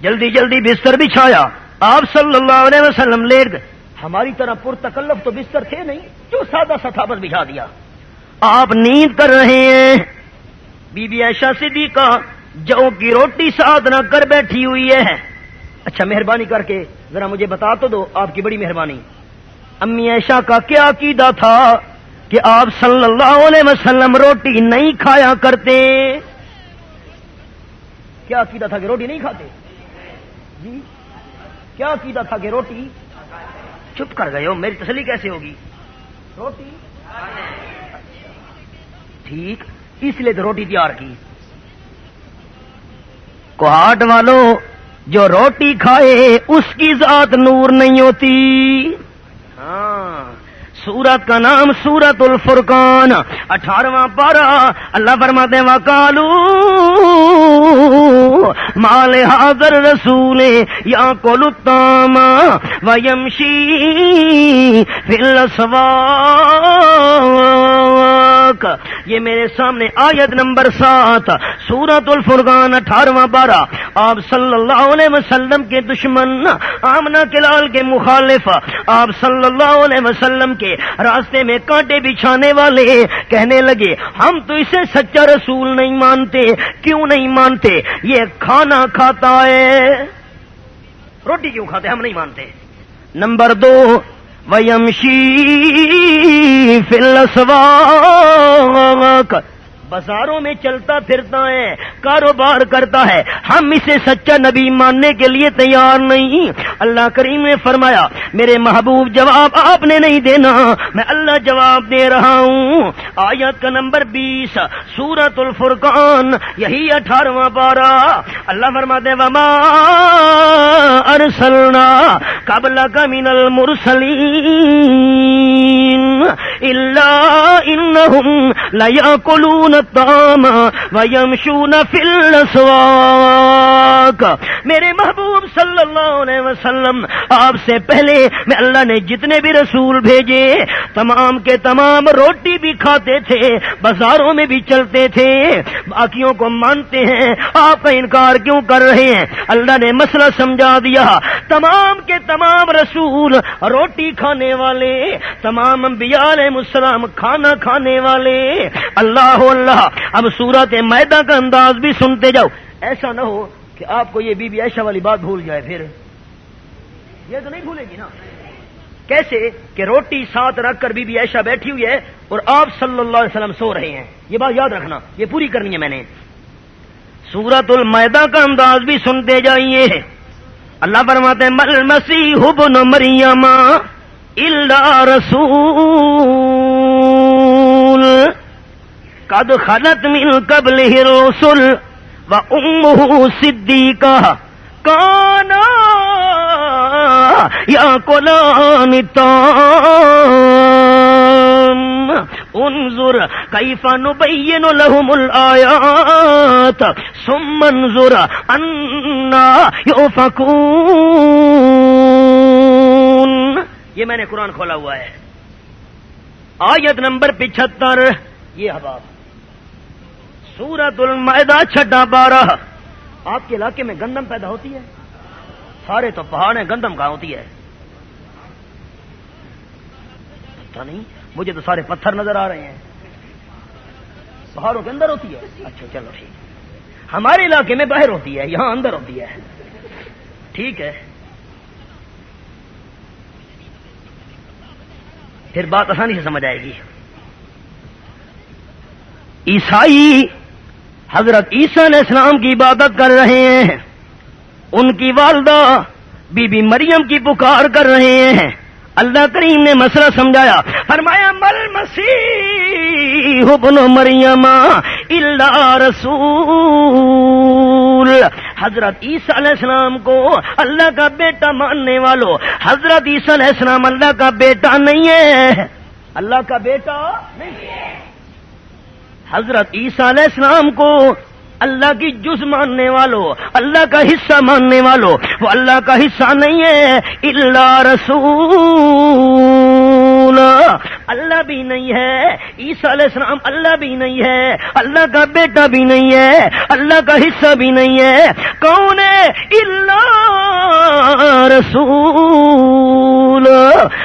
جلدی جلدی بستر بچھایا آپ صلی اللہ علیہ وسلم لیٹ گئے۔ ہماری طرح پر تکلف تو بستر تھے نہیں۔ جو سادہ ستھاپت بچھا دیا۔ آپ نیند کر رہے ہیں۔ بی بی ایشا صدیقہ، جو کی روٹی ساتھ نہ کر بیٹھی ہوئی ہے۔ اچھا مہربانی کر کے ذرا مجھے بتا تو دو، آپ کی بڑی مہربانی۔ امی ایشا کا کیا عقیدہ تھا کہ آپ صلی اللہ علیہ وسلم روٹی نہیں کھایا کرتے؟ کیا عقیدہ تھا کہ روٹی نہیں کھاتے؟ جی کیا عقیدہ تھا کہ روٹی چپ کر گئے ہو؟ میری تسلی کیسے ہوگی؟ روٹی؟ ٹھیک۔ اس لیے تو روٹی تیار کی۔ کوہاٹ والوں جو روٹی کھائے اس کی ذات نور نہیں ہوتی۔ ہاں۔ سورت کا نام سورت الفرقان اٹھارہواں پارا اللہ فرماتے وا کالو مال حاضر رسول یا کولتام ویمشی فل سوا یہ میرے سامنے آیت نمبر سات سورت الفرقان اٹھارہواں بارہ آپ صلی اللہ علیہ وسلم کے دشمن آمنا کلال کے مخالف۔ آپ صلی اللہ علیہ وسلم کے راستے میں کانٹے بچھانے والے کہنے لگے، ہم تو اسے سچا رسول نہیں مانتے۔ کیوں نہیں مانتے؟ یہ کھانا کھاتا ہے۔ روٹی کیوں کھاتے ہم نہیں مانتے۔ نمبر دو وَيَمْشِي فِي الْأَسْوَاقِ بازاروں میں چلتا پھرتا ہے، کاروبار کرتا ہے۔ ہم اسے سچا نبی ماننے کے لیے تیار نہیں۔ اللہ کریم نے فرمایا، میرے محبوب جواب آپ نے نہیں دینا۔ میں اللہ جواب دے رہا ہوں۔ آیت کا نمبر بیس سورت الفرقان، یہی اٹھارہواں بارہ اللہ فرما دے وما ارسلنا قبل کا من المرسلین اللہ انہم لیاکلون الطعام میرے محبوب صلی اللہ علیہ وسلم، آپ سے پہلے میں اللہ نے جتنے بھی رسول بھیجے، تمام کے تمام روٹی بھی کھاتے تھے، بازاروں میں بھی چلتے تھے۔ باقیوں کو مانتے ہیں، آپ کا انکار کیوں کر رہے ہیں؟ اللہ نے مسئلہ سمجھا دیا۔ تمام کے تمام رسول روٹی کھانے والے، تمام انبیاء علیہ السلام کھانا کھانے والے۔ اللہ اللہ اب سورت میدا کا انداز بھی سنتے جاؤ۔ ایسا نہ ہو کہ آپ کو یہ بی بی ایشا والی بات بھول جائے پھر۔ یہ تو نہیں بھولے گی نا۔ کیسے کہ روٹی ساتھ رکھ کر بی بی ایشا بیٹھی ہوئی ہے اور آپ صلی اللہ علیہ وسلم سو رہے ہیں۔ یہ بات یاد رکھنا، یہ پوری کرنی ہے میں نے۔ سورت المیدا کا انداز بھی سنتے جائیے۔ اللہ فرماتے مل مسیح ابن مریم اللہ رسول۔ قد خلت من قبله الرسل وأمه صديقة. كانا يأكلان الطعام انظر كيف نبين لهم الآيات. ثم انظر أنا يؤفكون. یہ میں نے قرآن کھولا ہوا ہے۔ آیت نمبر پچہتر. یہ حباب سورت المائدہ چھٹا بارہ۔ آپ کے علاقے میں گندم پیدا ہوتی ہے؟ سارے تو پہاڑ ہیں، گندم کہاں ہوتی ہے؟ پتہ نہیں، مجھے تو سارے پتھر نظر آ رہے ہیں۔ پہاڑوں کے اندر ہوتی ہے؟ اچھا چلو ٹھیک۔ ہمارے علاقے میں باہر ہوتی ہے، یہاں اندر ہوتی ہے۔ ٹھیک ہے۔ پھر بات آسانی سے سمجھ آئے گی۔ عیسائی حضرت عیسیٰ علیہ السلام کی عبادت کر رہے ہیں۔ ان کی والدہ بی بی مریم کی پکار کر رہے ہیں۔ اللہ کریم نے مسئلہ سمجھایا۔ فرمایا، مل مسیح ابن مریم اللہ رسول. حضرت عیسیٰ علیہ السلام کو اللہ کا بیٹا ماننے والوں حضرت عیسیٰ علیہ السلام اللہ کا بیٹا نہیں ہے۔ اللہ کا بیٹا نہیں ہے۔ حضرت عیسیٰ علیہ السلام کو اللہ کی جز ماننے والوں اللہ کا حصہ ماننے والوں وہ اللہ کا حصہ نہیں ہے اللہ رسول۔ اللہ بھی نہیں ہے، عیسیٰ علیہ السلام اللہ بھی نہیں ہے، اللہ کا بیٹا بھی نہیں ہے، اللہ کا حصہ بھی نہیں ہے۔ کون ہے؟ اللہ رسول۔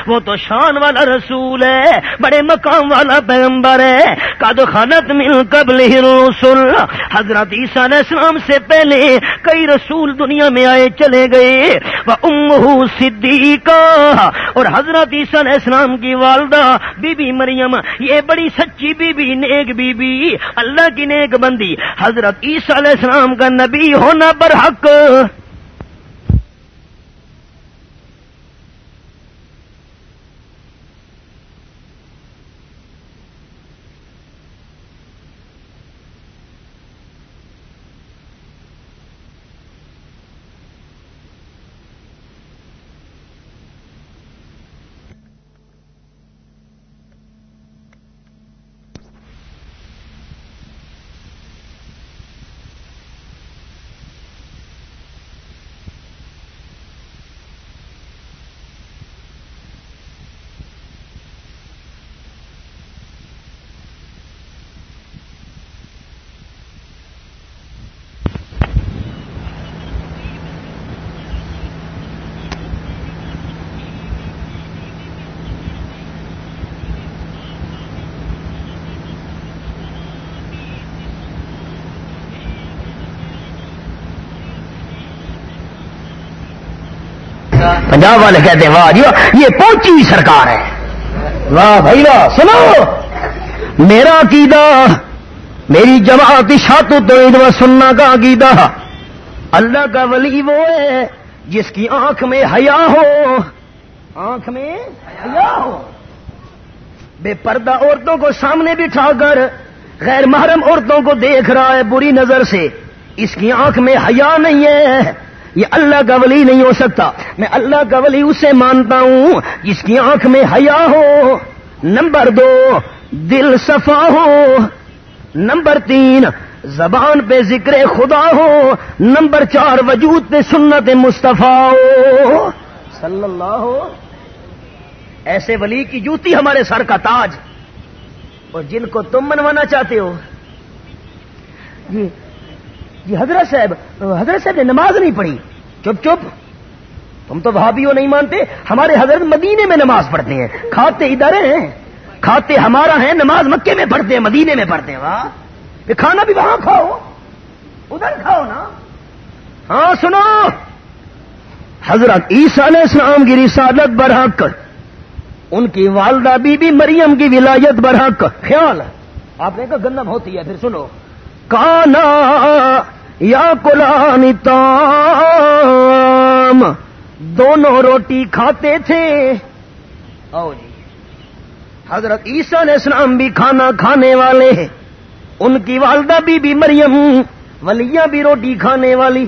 وہ تو شان والا رسول ہے، بڑے مقام والا پیغمبر ہے۔ کاد خانت مل قبل رسول حضرت عیسیٰ علیہ السلام سے پہلے کئی رسول دنیا میں آئے چلے گئے۔ وہ ام صدیقہ۔ اور حضرت عیسیٰ علیہ السلام کی والدہ بی بی مریم، یہ بڑی سچی بی بی نیک بی بی اللہ کی نیک بندی۔ حضرت عیسیٰ علیہ السلام کا نبی ہونا برحق۔ پنجاب والے کہتے ہیں واہ جی یہ پہنچی سرکار ہے۔ واہ بھائی واہ سنو۔ میرا عقیدہ میری جماعت شاط تو سننا کا عقیدہ۔ اللہ کا ولی وہ ہے جس کی آنکھ میں حیا ہو۔ آنکھ میں حیا ہو۔ بے پردہ عورتوں کو سامنے بٹھا کر غیر محرم عورتوں کو دیکھ رہا ہے بری نظر سے۔ اس کی آنکھ میں حیا نہیں ہے۔ یہ اللہ کا ولی نہیں ہو سکتا۔ میں اللہ کا ولی اسے مانتا ہوں، جس کی آنکھ میں حیا ہو۔ نمبر دو، دل صفا ہو۔ نمبر تین، زبان پہ ذکر خدا ہو۔ نمبر چار، وجود پہ سنت مصطفیٰ ہو۔ صلی اللہ۔ ہو ایسے ولی کی جوتی ہمارے سر کا تاج۔ اور جن کو تم منوانا چاہتے ہو۔ جی جی حضرت صاحب حضرت صاحب نے نماز نہیں پڑھی۔ چپ چپ۔ تم تو بھابھیوں نہیں مانتے، ہمارے حضرت مدینے میں نماز پڑھتے ہیں۔ کھاتے ادھر ہیں، کھاتے ہمارا ہے نماز مکے میں پڑھتے ہیں، مدینے میں پڑھتے ہیں۔ واہ۔ کھانا بھی وہاں کھاؤ۔ ادھر کھاؤ نا۔ ہاں سنو۔ حضرت عیسیٰ علیہ السلام کی رسالت برحق ان کی والدہ بی بی مریم کی ولایت برحق خیال آپ نے کہا گندم ہوتی ہے، پھر سنو۔ کانا یا کلانی تام؟ دونوں روٹی کھاتے تھے۔ او جی۔ حضرت عیسیٰ علیہ السلام بھی کھانا کھانے والے ہیں۔ ان کی والدہ بھی بھی مریم، ولیاں بھی روٹی کھانے والی۔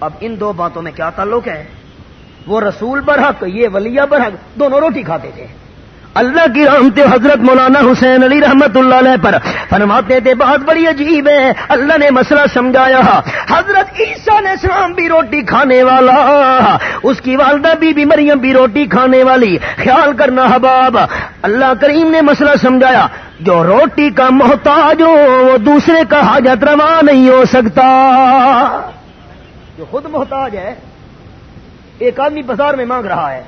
اب ان دو باتوں میں کیا تعلق ہے؟ وہ رسول برحق یہ ولیہ برحق دونوں روٹی کھاتے تھے۔ اللہ کی رحمت حضرت مولانا حسین علی رحمت اللہ علیہ پر فرماتے تھے، بہت بڑی عجیب ہے۔ اللہ نے مسئلہ سمجھایا۔ حضرت عیسیٰ نے اسلام بھی روٹی کھانے والا۔ اس کی والدہ بھی بھی مریم بھی روٹی کھانے والی۔ خیال کرنا حباب، اللہ کریم نے مسئلہ سمجھایا۔ جو روٹی کا محتاج ہو، وہ دوسرے کا حاجت روا نہیں ہو سکتا۔ جو خود محتاج ہے، ایک آدمی بازار میں مانگ رہا ہے،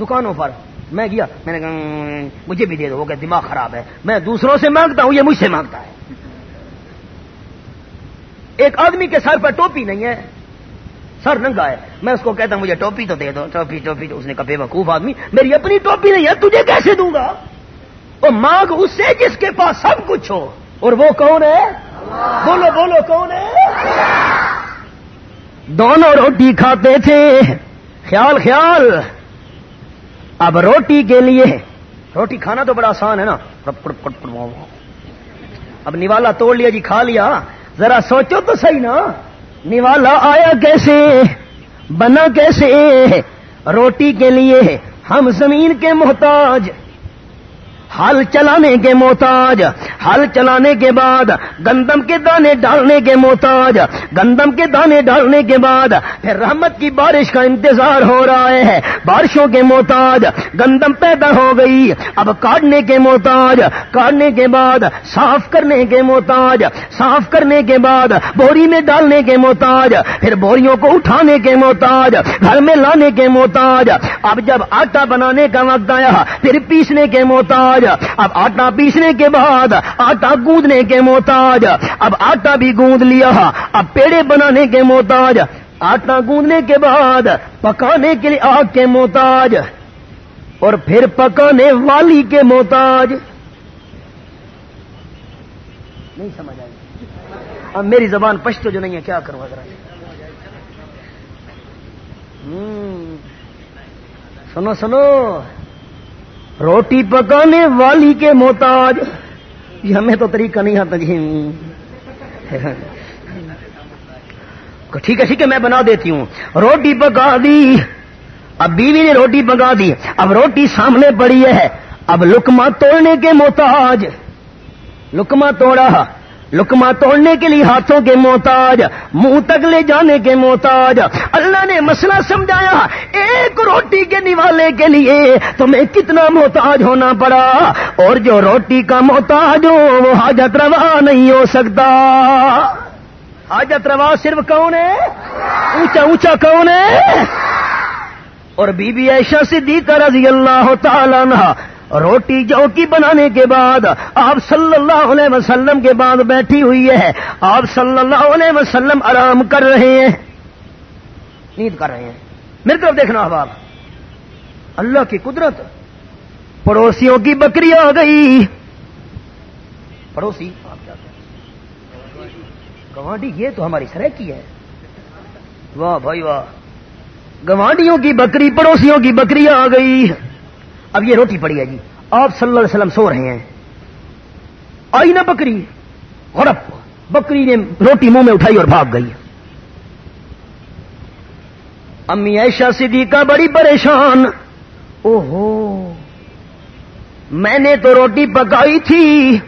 دکانوں پر۔ میں گیا میں نے کہا، مجھے بھی دے دو، وہ کہ دماغ خراب ہے۔ میں دوسروں سے مانگتا ہوں، یہ مجھ سے مانگتا ہے۔ ایک آدمی کے سر پر ٹوپی نہیں ہے، سر ننگا ہے۔ میں اس کو کہتا ہوں، مجھے ٹوپی تو دے دو، ٹوپی ٹوپی۔ تو اس نے کہا، بے وقوف آدمی، میری اپنی ٹوپی نہیں ہے، تجھے کیسے دوں گا؟ وہ مانگ اس سے جس کے پاس سب کچھ ہو۔ اور وہ کون ہے؟ بولو بولو، کون ہے؟ دونوں روٹی کھاتے تھے۔ خیال خیال۔ اب روٹی کے لیے روٹی کھانا تو بڑا آسان ہے نا۔ اب نوالا توڑ لیا جی کھا لیا۔ ذرا سوچو تو صحیح نا۔ نوالا آیا کیسے؟ بنا کیسے؟ روٹی کے لیے ہم زمین کے محتاج۔ ہل چلانے کے محتاج، ہل چلانے کے بعد گندم کے دانے ڈالنے کے محتاج، گندم کے دانے ڈالنے کے بعد پھر رحمت کی بارش کا انتظار ہو رہا ہے، بارشوں کے محتاج، گندم پیدا ہو گئی۔ اب کاٹنے کے محتاج، کاٹنے کے بعد صاف کرنے کے محتاج، صاف کرنے کے بعد بوری میں ڈالنے کے محتاج، پھر بوریوں کو اٹھانے کے محتاج، گھر میں لانے کے محتاج۔ اب جب آٹا بنانے کا وقت آیا، پھر پیسنے کے محتاج۔ محتاج۔ اب آٹا پیسنے کے بعد آٹا گوندنے کے محتاج۔ اب آٹا بھی گوند لیا۔ اب پیڑے بنانے کے محتاج۔ آٹا گوندنے کے بعد پکانے کے لیے آگ کے محتاج۔ اور پھر پکانے والی کے محتاج۔ نہیں سمجھ آئی۔ اب میری زبان پشتو جو نہیں ہے، کیا کروں اگر سنو سنو۔ روٹی پکانے والی کے محتاج۔ یہ ہمیں تو طریقہ نہیں آتا جی ٹھیک ہے ٹھیک ہے، میں بنا دیتی ہوں۔ روٹی پکا دی۔ اب بیوی نے روٹی پکا دی۔ اب روٹی سامنے پڑی ہے۔ اب لکما توڑنے کے محتاج۔ لکما توڑا۔ لکما توڑنے کے لیے ہاتھوں کے محتاج، منہ تک لے جانے کے محتاج۔ اللہ نے مسئلہ سمجھایا، ایک روٹی کے نوالے کے لیے تمہیں کتنا محتاج ہونا پڑا۔ اور جو روٹی کا محتاج ہو، وہ حاجت روا نہیں ہو سکتا۔ حاجت روا صرف کون ہے؟ اونچا اونچا کون ہے؟ اور بی بی ایشا صدیقہ رضی اللہ تعالیٰ روٹی جو کی بنانے کے بعد آپ صلی اللہ علیہ وسلم کے بعد بیٹھی ہوئی ہے، آپ صلی اللہ علیہ وسلم آرام کر رہے ہیں۔ نیند کر رہے ہیں۔ میری طرف دیکھنا احباب، اللہ کی قدرت۔ پڑوسیوں کی بکری آ گئی۔ پڑوسی گوانڈی، یہ تو ہماری سرح کی ہے۔ واہ بھائی واہ، گوانڈیوں کی بکری، پڑوسیوں کی بکری آ گئی۔ اب یہ روٹی پڑی ہے جی۔ آپ صلی اللہ علیہ وسلم سو رہے ہیں۔ آئی نا بکری؟ غرب۔ بکری نے روٹی منہ میں اٹھائی اور بھاگ گئی۔ امی ایشا صدیقہ بڑی پریشان۔ او ہو میں نے تو روٹی پکائی تھی۔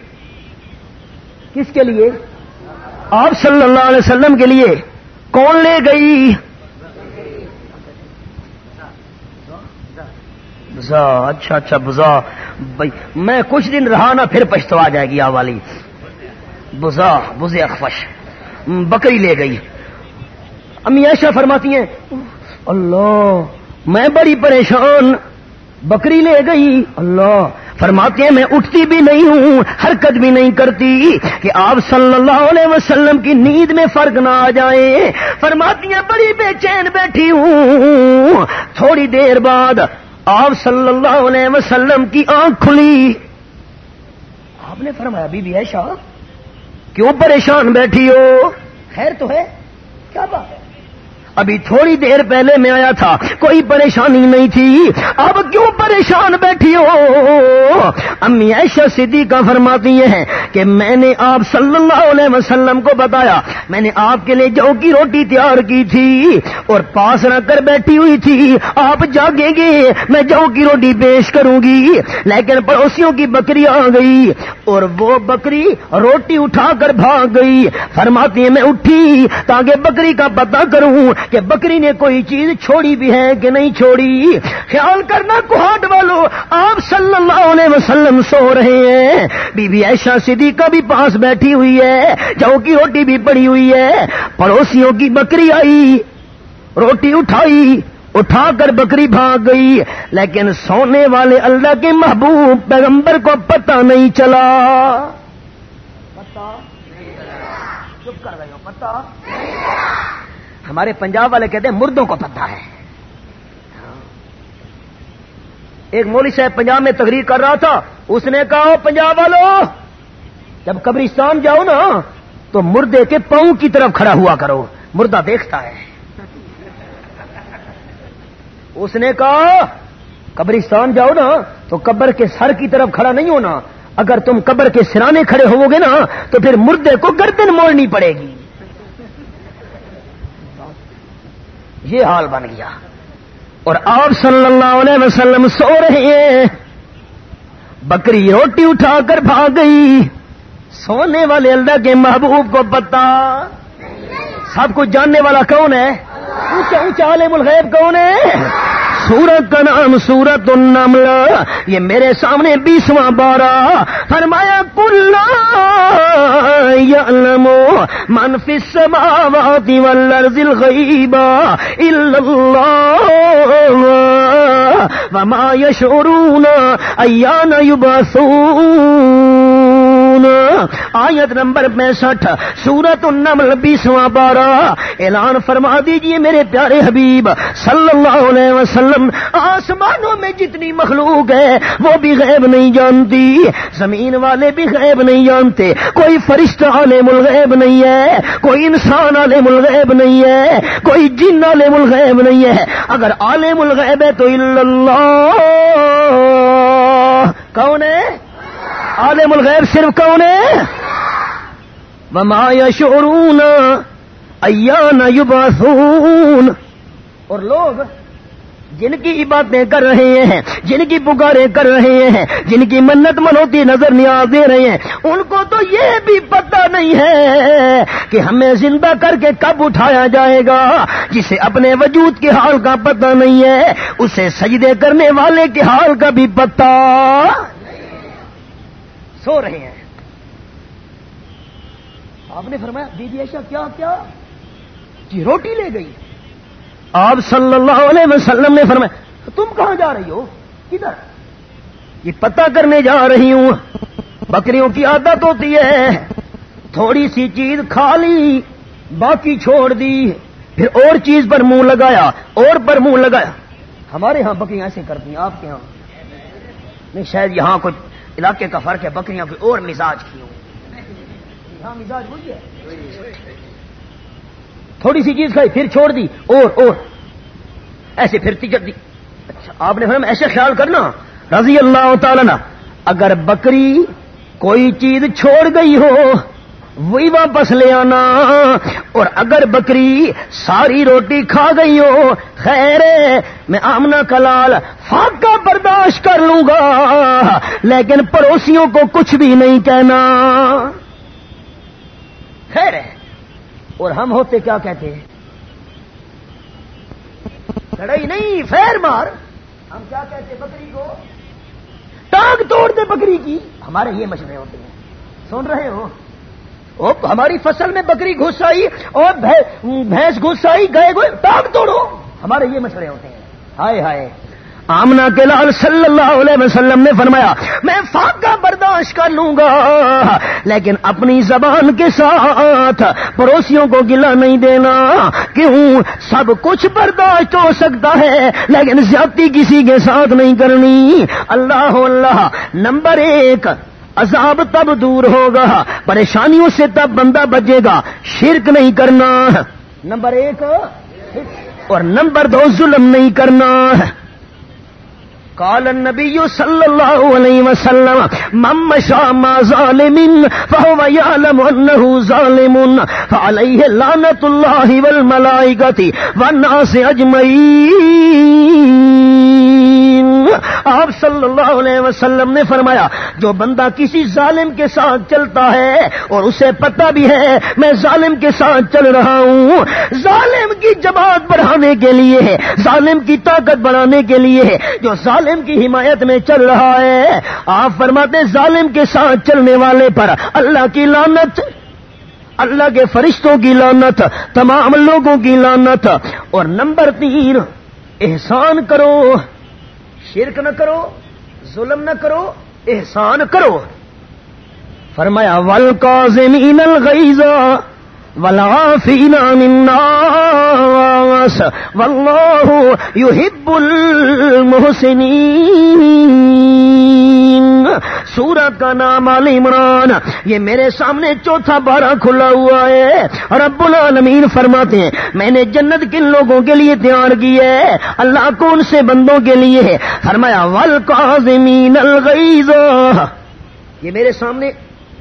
کس کے لیے؟ آپ صلی اللہ علیہ وسلم کے لیے۔ کون لے گئی؟ بزا اچھا اچھا بزا۔ بھائی، میں کچھ دن رہا نا، پھر پچھتو آ جائے گی، آ والی۔ بزا، بزے اخفش۔ بکری لے گئی۔ امی ایشا فرماتی ہیں، اللہ، میں بڑی پریشان۔ بکری لے گئی، اللہ۔ فرماتے ہیں، میں اٹھتی بھی نہیں ہوں، حرکت بھی نہیں کرتی کہ آپ صلی اللہ علیہ وسلم کی نیند میں فرق نہ آ جائے۔ فرماتی ہیں، بڑی بے چین بیٹھی ہوں۔ تھوڑی دیر بعد آپ صلی اللہ علیہ وسلم کی آنکھ کھلی۔ آپ نے فرمایا بی بی شاہ کیوں پریشان بیٹھی ہو؟ خیر تو ہے، کیا بات ہے؟ ابھی تھوڑی دیر پہلے میں آیا تھا، کوئی پریشانی نہیں تھی۔ اب کیوں پریشان بیٹھی ہو؟ امی ایشا سدھی کا فرماتی ہیں کہ میں نے آپ صلی اللہ علیہ وسلم کو بتایا، میں نے آپ کے لیے جو کی روٹی تیار کی تھی اور پاس رکھ کر بیٹھی ہوئی تھی۔ آپ جاگیں گے، میں جو کی روٹی پیش کروں گی۔ لیکن پڑوسیوں کی بکری آ گئی اور وہ بکری روٹی اٹھا کر بھاگ گئی۔ فرماتی ہیں، میں اٹھی تاکہ بکری کا پتہ کروں کہ بکری نے کوئی چیز چھوڑی بھی ہے کہ نہیں چھوڑی؟ خیال کرنا کوہاٹ والو، آپ صلی اللہ علیہ وسلم سو رہے ہیں۔ بی بی ایشا سدھی کا بھی پاس بیٹھی ہوئی ہے جو کی روٹی بھی پڑی ہوئی ہے۔ پڑوسیوں کی بکری آئی، روٹی اٹھائی، اٹھا کر بکری بھاگ گئی۔ لیکن سونے والے اللہ کے محبوب پیغمبر کو پتہ نہیں چلا۔ پتا چپ کر رہے ہو پتا ہمارے پنجاب والے کہتے ہیں مردوں کو پتہ ہے۔ ایک مولوی صاحب پنجاب میں تقریر کر رہا تھا، اس نے کہا پنجاب والوں جب قبرستان جاؤ نا، تو مردے کے پاؤں کی طرف کھڑا ہوا کرو۔ مردہ دیکھتا ہے۔ اس نے کہا، قبرستان جاؤ نا، تو قبر کے سر کی طرف کھڑا نہیں ہونا۔ اگر تم قبر کے سرانے کھڑے ہو گے نا، تو پھر مردے کو گردن موڑنی پڑے گی۔ یہ حال بن گیا۔ اور آپ صلی اللہ علیہ وسلم سو رہے ہیں۔ بکری روٹی اٹھا کر بھاگ گئی۔ سونے والے اللہ کے محبوب کو پتا سب کچھ جاننے والا کون ہے؟ اونچا اونچا عالم الغیب کون ہے؟ سورت کا نام سورت النمل، یہ میرے سامنے بیسواں بارہ۔ فرمایا، کل منفی السماوات والارض الغیب الا اللہ، وما یشعرون ایان یبعثون۔ آیت نمبر پینسٹھ سورت النمل، بیسواں بارہ اعلان فرما دیجیے میرے پیارے حبیب، صلی اللہ علیہ وسلم، آسمانوں میں جتنی مخلوق ہے، وہ بھی غیب نہیں جانتی۔ زمین والے بھی غیب نہیں جانتے۔ کوئی فرشتہ عالم الغیب نہیں ہے، کوئی انسان عالم الغیب نہیں ہے، کوئی جن عالم الغیب نہیں ہے۔ اگر عالم الغیب ہے تو اللہ۔ کون ہے؟ عالم الغیب صرف کون ہے؟ وما یشعرون ایان یبعثون اور لوگ جن کی عبادتیں کر رہے ہیں، جن کی پکاریں کر رہے ہیں، جن کی منت منوتی نظر نیاز دے رہے ہیں، ان کو تو یہ بھی پتہ نہیں ہے کہ ہمیں زندہ کر کے کب اٹھایا جائے گا، جسے اپنے وجود کے حال کا پتہ نہیں ہے، اسے سجدے کرنے والے کے حال کا بھی پتہ سو رہے ہیں۔ آپ نے فرمایا دیدی ایشا کیا کیا؟ جی روٹی لے گئی۔ آپ صلی اللہ علیہ وسلم نے فرمایا، تم کہاں جا رہی ہو؟ کدھر؟ یہ پتہ کرنے جا رہی ہوں۔ بکریوں کی عادت ہوتی ہے، تھوڑی سی چیز کھا لی، باقی چھوڑ دی، پھر اور چیز پر منہ لگایا، اور پر منہ لگایا۔ ہمارے ہاں بکریاں ایسے کرتی ہیں، آپ کے ہاں۔ نہیں، شاید یہاں کچھ علاقے کا فرق ہے، بکریاں کوئی اور مزاج کی ہوں۔ ہاں، مزاج وہی ہے۔ تھوڑی سی چیز کھائی، پھر چھوڑ دی، اور اور۔ ایسے پھر کر دی۔ اچھا آپ نے فرم ایسے خیال کرنا۔ رضی اللہ تعالی نا اگر بکری کوئی چیز چھوڑ گئی ہو وہی واپس لے آنا۔ اور اگر بکری ساری روٹی کھا گئی ہو، خیر میں آمنا کلال فاقہ برداشت کر لوں گا۔ لیکن پڑوسیوں کو کچھ بھی نہیں کہنا۔ خیر ہے۔ اور ہم ہوتے کیا کہتے ہیں؟ لڑائی نہیں، فیر مار۔ ہم کیا کہتے بکری کو؟ ٹانگ توڑ دے بکری کی۔ ہمارے یہ مشورے ہوتے ہیں۔ سن رہے ہو؟ ہماری فصل میں بکری گھس آئی اور بھینس گھس آئی گئے گئے ٹانگ توڑو۔ ہمارے یہ مشورے ہوتے ہیں۔ ہائے ہائے۔ آمنا کے لال صلی اللہ علیہ وسلم نے فرمایا، میں فاقہ برداشت کر لوں گا، لیکن اپنی زبان کے ساتھ پڑوسیوں کو گلا نہیں دینا۔ کیوں؟ سب کچھ برداشت ہو سکتا ہے، لیکن زیادتی کسی کے ساتھ نہیں کرنی۔ اللہ اللہ۔ نمبر ایک عذاب تب دور ہوگا، پریشانیوں سے تب بندہ بچے گا، شرک نہیں کرنا۔ نمبر ایک، اور نمبر دو، ظلم نہیں کرنا۔ قال النبي صلى الله عليه وسلم، من مشى مع ظالم فهو يعلم انه ظالم. فعليه لعنه الله والملائكه والناس اجمعين آپ صلی اللہ علیہ وسلم نے فرمایا، جو بندہ کسی ظالم کے ساتھ چلتا ہے اور اسے پتہ بھی ہے، میں ظالم کے ساتھ چل رہا ہوں، ظالم کی جماعت بڑھانے کے لیے ظالم کی طاقت بڑھانے کے لیے جو ظالم کی حمایت میں چل رہا ہے، آپ فرماتے ظالم کے ساتھ چلنے والے پر اللہ کی لانت اللہ کے فرشتوں کی لانت تمام لوگوں کی لانت اور نمبر تین، احسان کرو۔ شرک نہ کرو ظلم نہ کرو احسان کرو۔ فرمایا ول کا زمین الغیزا والعافین عن الناس واللہ يحب المحسنین سورت کا نام عال عمران، یہ میرے سامنے چوتھا بارہ کھلا ہوا ہے۔ رب العالمین فرماتے ہیں، میں نے جنت کن لوگوں کے لیے تیار کی ہے۔ اللہ کون سے بندوں کے لیے ہے؟ فرمایا والقازمین الغیظ یہ میرے سامنے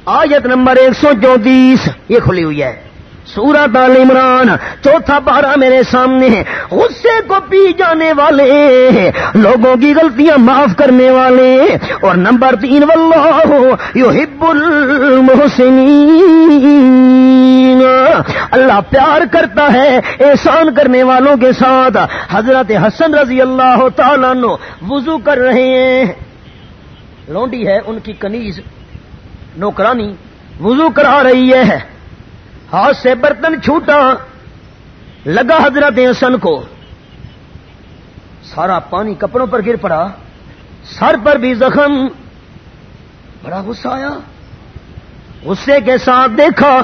آیت نمبر ایک سو چونتیس، یہ کھلی ہوئی ہے۔ سورت عال عمران، چوتھا پارا میرے سامنے ہے۔ غصے کو پی جانے والے لوگوں کی غلطیاں معاف کرنے والے اور نمبر تین، واللہ یحب المحسنین۔ اللہ پیار کرتا ہے احسان کرنے والوں کے ساتھ۔ حضرت حسن رضی اللہ تعالیٰ نو وضو کر رہے ہیں۔ لونڈی ہے، ان کی کنیز، نوکرانی وضو کرا رہی ہے۔ ہاتھ سے برتن چھوٹا، لگا حضرت حسن کو۔ سارا پانی کپڑوں پر گر پڑا، سر پر بھی زخم۔ بڑا غصہ آیا۔ غصے کے ساتھ دیکھا،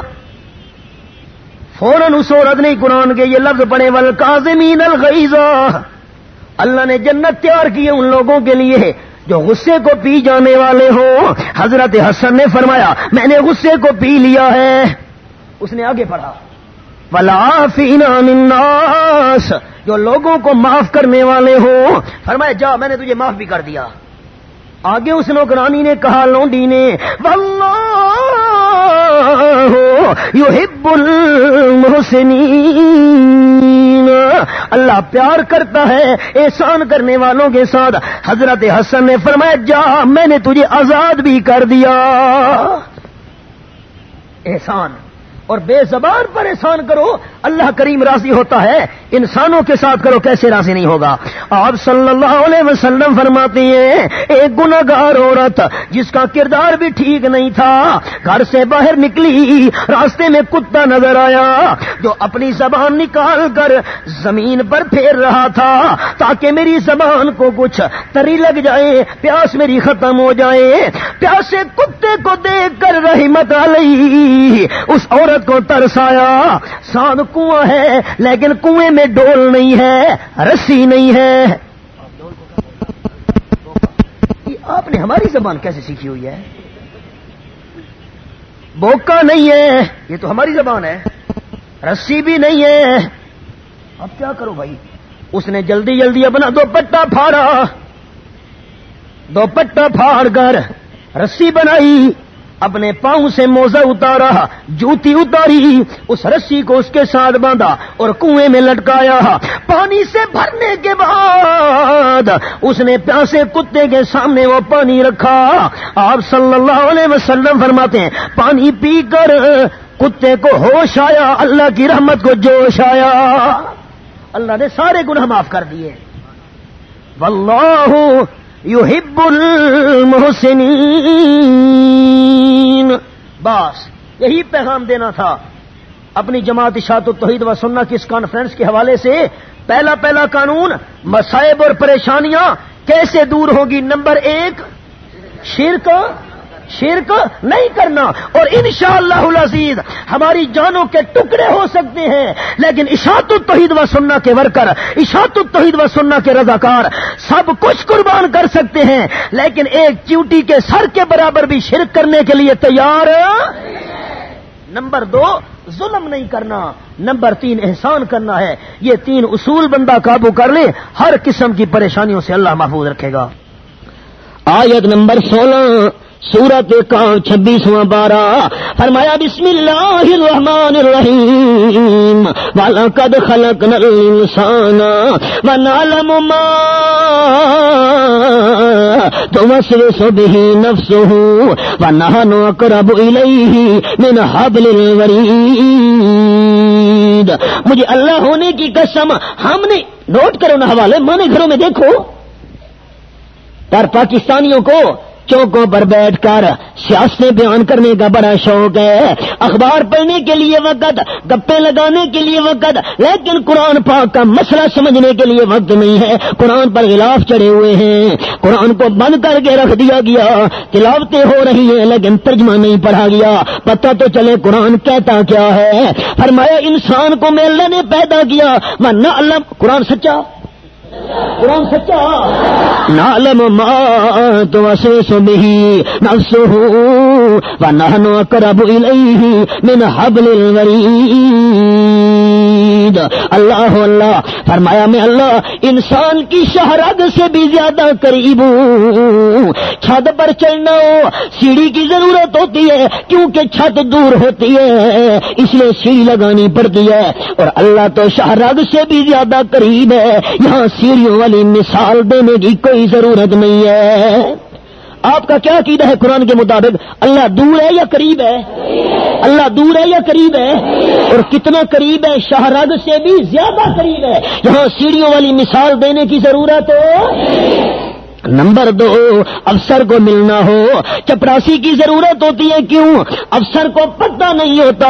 فوراً اس عورت نے قرآن کے یہ لفظ پڑے ول کازمین اللہ نے جنت تیار کی ان لوگوں کے لیے جو غصے کو پی جانے والے ہوں۔ حضرت حسن نے فرمایا، میں نے غصے کو پی لیا ہے۔ اس نے آگے پڑھا۔ الناس جو لوگوں کو معاف کرنے والے ہوں، فرمایا، جا، میں نے تجھے معاف بھی کر دیا۔ آگے اس نوکرانی نے کہا، لونڈی نے یحب المحسنین اللہ پیار کرتا ہے احسان کرنے والوں کے ساتھ۔ حضرت حسن نے فرمایا، جا، میں نے تجھے آزاد بھی کر دیا۔ احسان۔ اور بے زبان پر احسان کرو، اللہ کریم راضی ہوتا ہے۔ انسانوں کے ساتھ کرو، کیسے راضی نہیں ہوگا؟ آپ صلی اللہ علیہ وسلم فرماتے ہیں ایک گناگار عورت، جس کا کردار بھی ٹھیک نہیں تھا، گھر سے باہر نکلی، راستے میں کتا نظر آیا، جو اپنی زبان نکال کر زمین پر پھیر رہا تھا، تاکہ میری زبان کو کچھ تری لگ جائے، پیاس میری ختم ہو جائے۔ پیاسے کتے کو دیکھ کر رحمت علیہ اس عورت کو ترسایا۔ سان کنواں ہے، لیکن کنویں میں ڈول نہیں ہے، رسی نہیں ہے۔ آپ نے ہماری زبان کیسے سیکھی ہوئی ہے؟ بوکا نہیں ہے، یہ تو ہماری زبان ہے۔ رسی بھی نہیں ہے۔ اب کیا کرو بھائی؟ اس نے جلدی جلدی اپنا دو پٹا پھاڑا۔ دو پٹا پھاڑ کر رسی بنائی۔ اپنے پاؤں سے موزہ اتارا، جوتی اتاری، اس رسی کو اس کے ساتھ باندھا اور کنویں میں لٹکایا۔ پانی سے بھرنے کے بعد اس نے پیاسے کتے کے سامنے وہ پانی رکھا۔ آپ صلی اللہ علیہ وسلم فرماتے ہیں، پانی پی کر کتے کو ہوش آیا، اللہ کی رحمت کو جوش آیا۔ اللہ نے سارے گناہ معاف کر دیے۔ واللہ یحب المحسنین بس، یہی پیغام دینا تھا۔ اپنی جماعت اشاعت توحید و سننا کی اس کانفرنس کے حوالے سے پہلا پہلا قانون مسائب اور پریشانیاں کیسے دور ہوگی؟ نمبر ایک، شرک شرک نہیں کرنا اور انشاءاللہ العزیز ہماری جانوں کے ٹکڑے ہو سکتے ہیں لیکن اشاعت التوحید و سننا کے ورکر، اشاعت التوحید و سننا کے رضاکار سب کچھ قربان کر سکتے ہیں لیکن ایک چیوٹی کے سر کے برابر بھی شرک کرنے کے لیے تیار نمبر دو، ظلم نہیں کرنا نمبر تین، احسان کرنا ہے یہ تین اصول بندہ قابو کر لے، ہر قسم کی پریشانیوں سے اللہ محفوظ رکھے گا۔ آیت نمبر سولہ سورت کام چھبیسواں بارہ؟ فرمایا بسم اللہ الرحمن الرحیم والا قد خلق انسان و نالم تو وسوس به نفسه ونحن اقرب الیہ من حبل الورید۔ مجھے اللہ ہونے کی قسم، ہم نے نوٹ کرو نا حوالے مانے گھروں میں دیکھو۔ پر پاکستانیوں کو چوکوں پر بیٹھ کر سیاستیں بیان کرنے کا بڑا شوق ہے۔ اخبار پڑھنے کے لیے وقت گپے لگانے کے لیے وقت، لیکن قرآن پاک کا مسئلہ سمجھنے کے لیے وقت نہیں ہے۔ قرآن پر غلاف چڑھے ہوئے ہیں۔ قرآن کو بند کر کے رکھ دیا گیا۔ تلاوتیں ہو رہی ہیں، لیکن ترجمہ نہیں پڑھا گیا۔ پتہ تو چلے قرآن کہتا کیا ہے۔ فرمایا، انسان کو میں اللہ نے پیدا کیا میں نہ اللہ، قرآن سچا؟ قرآن سچا؟ نالم ما تو سو نفسه ونحن اقرب الیہ من حبل الورید۔ اللہ اللہ، فرمایا میں اللہ، انسان کی شہرگ سے بھی زیادہ قریب ہوں۔ چھت پر چڑھنا ہو، سیڑھی کی ضرورت ہوتی ہے، کیونکہ چھت دور ہوتی ہے، اس لیے سیڑھی لگانی پڑتی ہے۔ اور اللہ تو شہرگ سے بھی زیادہ قریب ہے، یہاں سیڑھیوں والی مثال دینے کی کوئی ضرورت نہیں ہے۔ آپ کا کیا عقیدہ ہے قرآن کے مطابق؟ اللہ دور ہے یا قریب ہے؟ اللہ دور ہے یا قریب ہے؟ اور کتنا قریب ہے؟ شہرد سے بھی زیادہ قریب ہے۔ یہاں سیڑھیوں والی مثال دینے کی ضرورت ہو نمبر دو، افسر کو ملنا ہو۔ چپراسی کی ضرورت ہوتی ہے کیوں؟ افسر کو پتہ نہیں ہوتا۔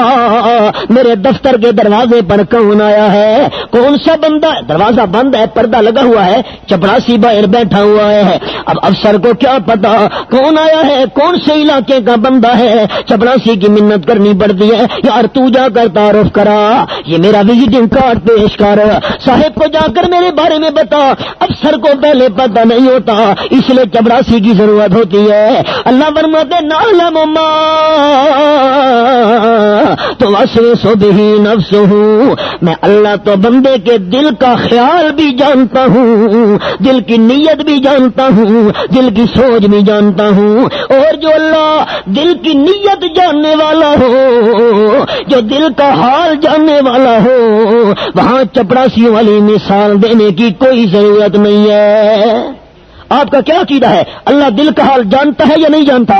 میرے دفتر کے دروازے پر کون آیا ہے؟ کون سا بندہ؟ دروازہ بند ہے، پردہ لگا ہوا ہے۔ چپراسی باہر بیٹھا ہوا ہے۔ اب افسر کو کیا پتا کون آیا ہے؟ کون سے علاقے کا بندہ ہے؟ چپراسی کی منت کرنی پڑتی ہے۔ یار، تو جا کر تعارف کرا۔ یہ میرا وزٹنگ کارڈ پیش کر۔ صاحب کو جا کر میرے بارے میں بتا۔ افسر کو پہلے پتہ نہیں ہوتا۔ اس لیے چپراسی کی ضرورت ہوتی ہے۔ اللہ برماتے نالم تو سو بھی نفس ہوں میں اللہ تو بندے کے دل کا خیال بھی جانتا ہوں، دل کی نیت بھی جانتا ہوں، دل کی سوچ بھی جانتا ہوں۔ اور جو اللہ دل کی نیت جاننے والا ہو، جو دل کا حال جاننے والا ہو، وہاں چپراسی والی مثال دینے کی کوئی ضرورت نہیں ہے۔ آپ کا کیا عقیدہ ہے؟ اللہ دل کا حال جانتا ہے یا نہیں جانتا؟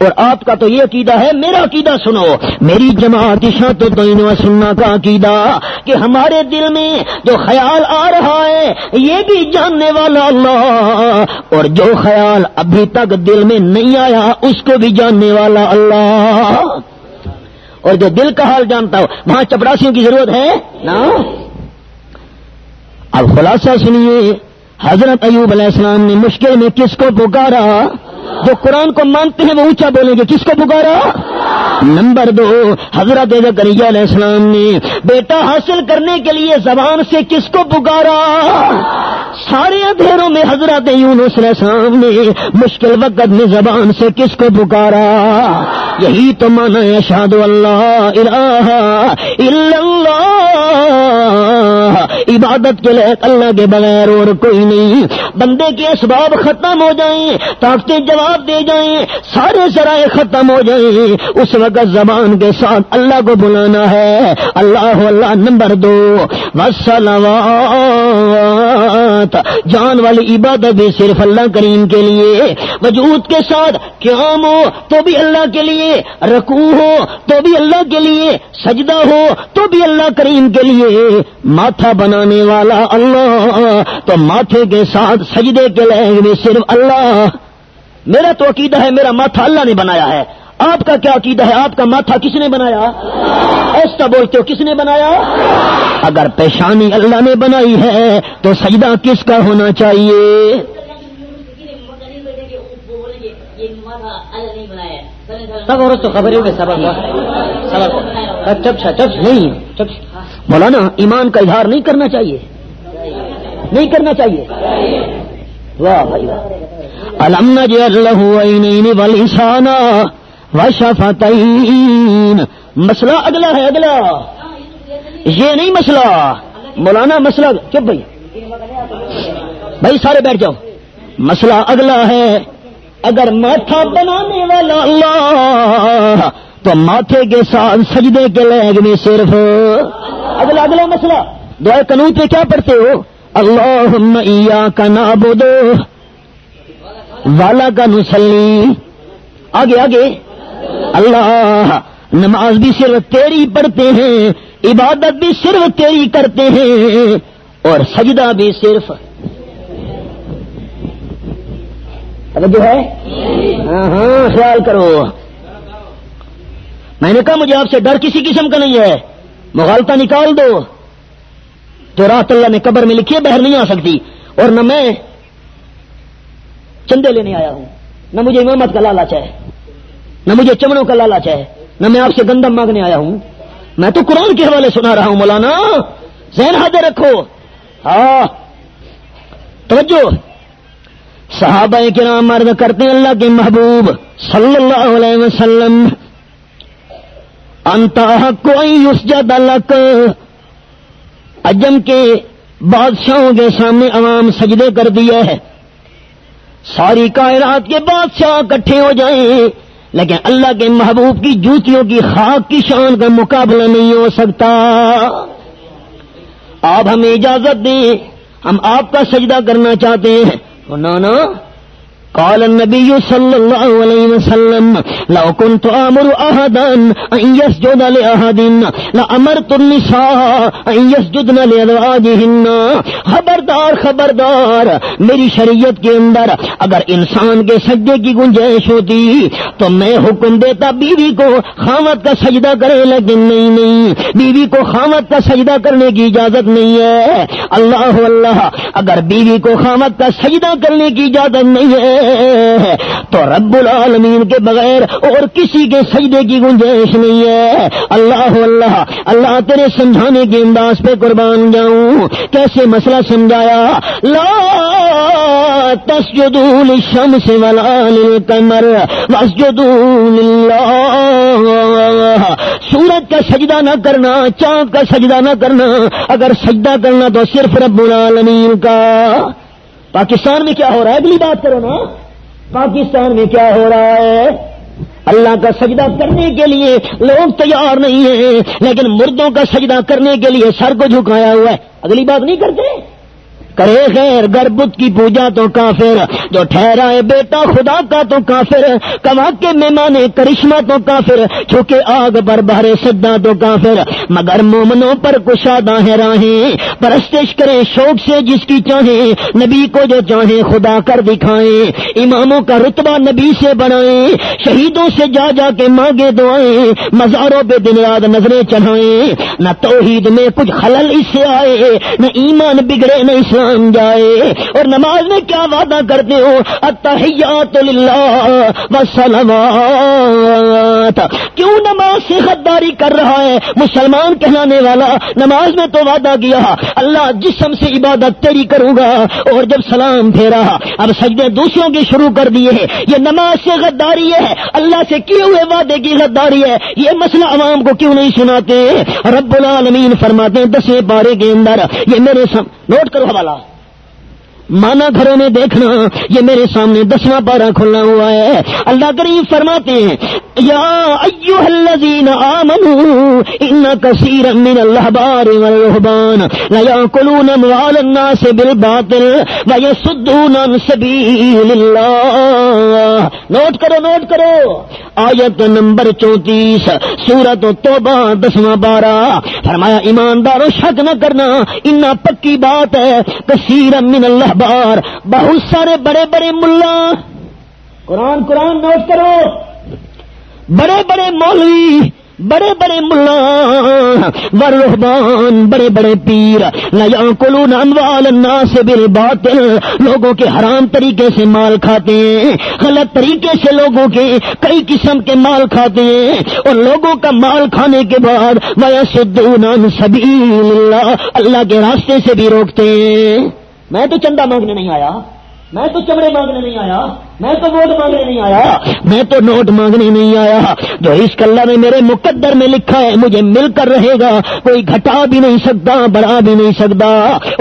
اور آپ کا تو یہ عقیدہ ہے، میرا عقیدہ سنو۔ میری جماعت تو سننا کا عقیدہ کہ ہمارے دل میں جو خیال آ رہا ہے، یہ بھی جاننے والا اللہ۔ اور جو خیال ابھی تک دل میں نہیں آیا، اس کو بھی جاننے والا اللہ۔ اور جو دل کا حال جانتا ہو، وہاں چپڑاسیوں کی ضرورت ہے؟ نا اب خلاصہ سنیے۔ حضرت ایوب علیہ السلام نے مشکل میں کس کو پکارا؟ جو قرآن کو مانتے ہیں وہ اونچا بولیں گے، کس کو پکارا؟ نمبر دو، حضرت علیہ السلام نے بیٹا حاصل کرنے کے لیے زبان سے کس کو پکارا؟ سارے اندھیروں میں حضرت یونس علیہ السلام نے مشکل وقت میں زبان سے کس کو پکارا؟ یہی تو مانا شاد اللہ الہ الا اللہ۔ عبادت کے لیے اللہ کے بغیر اور کوئی نہیں۔ بندے کے اسباب ختم ہو جائیں، طاقتیں جواب دے جائیں، سارے ذرائع ختم ہو جائیں۔ اس وقت زبان کے ساتھ اللہ کو بلانا ہے۔ اللہ اللہ نمبر دو۔ جان والی عبادت بھی صرف اللہ کریم کے لیے۔ وجود کے ساتھ قیام ہو تو بھی اللہ کے لیے۔ رکوع ہو تو بھی اللہ کے لیے۔ سجدہ ہو تو بھی اللہ کریم کے لیے۔ ماتھا بنانے والا اللہ۔ تو ماتھے کے ساتھ سجدے کے لیے بھی صرف اللہ۔ میرا تو عقیدہ ہے، میرا ماتھا اللہ نے بنایا ہے۔ آپ کا کیا عقیدہ ہے؟ آپ کا ماتھا کس نے بنایا؟ ایسا بولتے ہو کس نے بنایا؟ اگر پیشانی اللہ نے بنائی ہے تو سجدہ کس کا ہونا چاہیے؟ تو خبر نہیں مولانا ایمان کا اظہار نہیں کرنا چاہیے۔ نہیں کرنا چاہیے۔ واہ بھائی واہ۔ الم نجلسانہ وشفتین مسئلہ اگلا ہے، اگلا. یہ نہیں مسئلہ. مولانا مسئلہ، چپ بھائی. بھائی سارے بیٹھ جاؤ. مسئلہ اگلا ہے، اگر ماتھا بنانے والا اللہ، تو ماتھے کے ساتھ سجدے کے لیگ میں صرف۔ اگلا اگلا مسئلہ. دعائے قانون پہ کیا پڑھتے ہو؟ اللہ کا نابودو والا کا نسلی آگے آگے. اللہ، نماز بھی صرف تیری پڑھتے ہیں، عبادت بھی صرف تیری کرتے ہیں، اور سجدہ بھی صرف۔ جو ہے؟ ہاں ہاں خیال کرو۔ میں نے کہا مجھے آپ سے ڈر کسی قسم کا نہیں ہے مغالتا نکال دو۔ جو رات اللہ نے قبر میں لکھی ہے، بہر نہیں آ سکتی۔ اور نہ میں چندے لینے آیا ہوں، نہ مجھے امامت کا لالچ ہے۔ نہ مجھے چمڑوں کا لالچ ہے نہ میں آپ سے گندم مانگنے آیا ہوں۔ میں تو قرآن کے حوالے سنا رہا ہوں مولانا۔ ذہن حاضر رکھو۔ ہاں۔ توجہ۔ صحابہ کے نام مرد کرتے اللہ کے محبوب صلی اللہ علیہ وسلم انتا کوئی اس جد اجم کے بادشاہوں کے سامنے عوام سجدے کر دیا ہے ساری کائرات کے بادشاہ کٹھے ہو جائیں۔ لیکن اللہ کے محبوب کی جوتیوں کی خاک کی شان کا مقابلہ نہیں ہو سکتا۔ آپ ہمیں اجازت دیں، ہم آپ کا سجدہ کرنا چاہتے ہیں۔ نانا قال النبي صلى الله عليه وسلم، لو كنت امر احدا ان يسجد لاحد لامرت النساء ان يسجدن لازواجهن خبردار خبردار، میری شریعت کے اندر اگر انسان کے سجدے کی گنجائش ہوتی، تو میں حکم دیتا بیوی کو خامت کا سجدہ کرے، لیکن نہیں نہیں، بیوی کو خامت کا سجدہ کرنے کی اجازت نہیں ہے۔ اللہ اللہ، اگر بیوی کو خامت کا سجدہ کرنے کی اجازت نہیں ہے تو رب العالمین کے بغیر اور کسی کے سجدے کی گنجائش نہیں ہے۔ اللہ اللہ اللہ تیرے سمجھانے کے انداز پہ قربان جاؤں۔ کیسے مسئلہ سمجھایا؟ لا للشمس ولا للقمر واسجدوا للہ۔ سورج کا سجدہ نہ کرنا، چاند کا سجدہ نہ کرنا۔ اگر سجدہ کرنا تو صرف رب العالمین کا۔ پاکستان میں کیا ہو رہا ہے؟ اگلی بات کرو نا۔ پاکستان میں کیا ہو رہا ہے؟ اللہ کا سجدہ کرنے کے لیے لوگ تیار نہیں ہیں، لیکن مردوں کا سجدہ کرنے کے لیے سر کو جھکایا ہوا ہے۔ اگلی بات نہیں کرتے؟ کرے خیر، گر بت کی پوجا تو کافر، جو ٹھہرا ہے بیٹا خدا کا تو کافر، کما کے مہمان کرشمہ تو کافر چھوکے آگ پر بہرے سدا تو کافر۔ مگر مومنوں پر کشادہ ہے راہیں، پرستش کرے شوق سے جس کی چاہیں، نبی کو جو چاہیں خدا کر دکھائیں۔ اماموں کا رتبہ نبی سے بڑھائیں، شہیدوں سے جا جا کے مانگے دعائیں۔ مزاروں پہ دن یاد نظریں چڑھائیں۔ نہ توحید میں کچھ خلل اس سے آئے، نہ ایمان بگڑے، نہ اسلام مان جائے اور نماز میں کیا وعدہ کرتے ہو؟ اتحیات للہ وسلمات کیوں نماز سے غداری کر رہا ہے؟ مسلمان کہلانے والا، نماز میں تو وعدہ کیا۔ اللہ جسم سے عبادت تیری کروں گا اور جب سلام پھیرا۔ اب سجدے دوسروں کے شروع کر دیے یہ نماز سے غداری ہے۔ اللہ سے کیے ہوئے وعدے کی غداری ہے۔ یہ مسئلہ عوام کو کیوں نہیں سناتے؟ رب العالمین فرماتے ہیں، دسویں پارے کے اندر یہ میرے سام نوٹ کرو حوالہ۔ مانا گھروں میں دیکھنا، یہ میرے سامنے دسواں پارا کھلنا ہوا ہے۔ اللہ کریم فرماتے ہیں، یا ایوہ الذین آمنوا، ان کثیر من الاحبار والرہبان لیاکلون اموال الناس بالباطل ویسدون عن سبیل اللہ۔ نوٹ کرو نوٹ کرو۔ آیت نمبر چونتیس سورت توبہ دسواں پارا فرمایا ایمانداروں شک نہ کرنا اتنا پکی بات ہے کثیر من اللہ بار بہت سارے بڑے بڑے ملا۔ قرآن قرآن نوٹ کرو۔ بڑے بڑے مولوی، بڑے بڑے ملا۔ ورحبان بڑے بڑے پیر۔ نیا کلو نانوال سے بل باطل لوگوں کے حرام طریقے سے مال کھاتے ہیں۔ غلط طریقے سے لوگوں کے کئی قسم کے مال کھاتے ہیں۔ اور لوگوں کا مال کھانے کے بعد وہ سبھی اللہ اللہ کے راستے سے بھی روکتے ہیں۔ میں تو چندہ مانگنے نہیں آیا میں تو چمڑے مانگنے نہیں آیا۔ میں تو ووٹ مانگنے نہیں آیا۔ میں تو نوٹ مانگنے نہیں آیا۔ جو اس کلّا نے میرے مقدر میں لکھا ہے، مجھے مل کر رہے گا۔ کوئی گھٹا بھی نہیں سکتا بڑھا بھی نہیں سکتا۔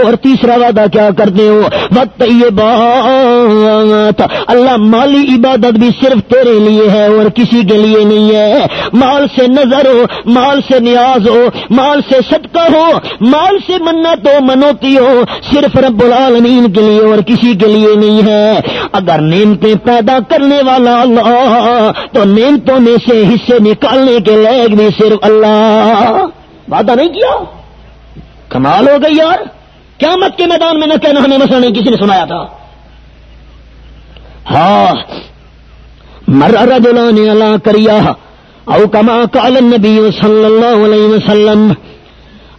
اور تیسرا وعدہ کیا کرتے ہو؟ وقت یہ بات۔ اللہ مالی عبادت بھی صرف تیرے لیے ہے اور کسی کے لیے نہیں ہے۔ مال سے نظر ہو، مال سے نیاز ہو، مال سے صدقہ ہو، مال سے منت ہو منوتی ہو۔ صرف رب العالمین کے لیے اور کسی کے لیے نہیں ہے۔ اگر نیم نعمتیں پیدا کرنے والا اللہ تو نعمتوں میں سے حصے نکالنے کے لائق بھی صرف اللہ۔ وعدہ نہیں کیا؟ کمال ہو گئی یار۔ کیا مت کے میدان میں نہ کہنا ہمیں مسئلہ نہیں، کسی نے سنایا تھا۔ ہاں۔ مر نے اللہ کریا او کما کال نبی صلی اللہ علیہ وسلم۔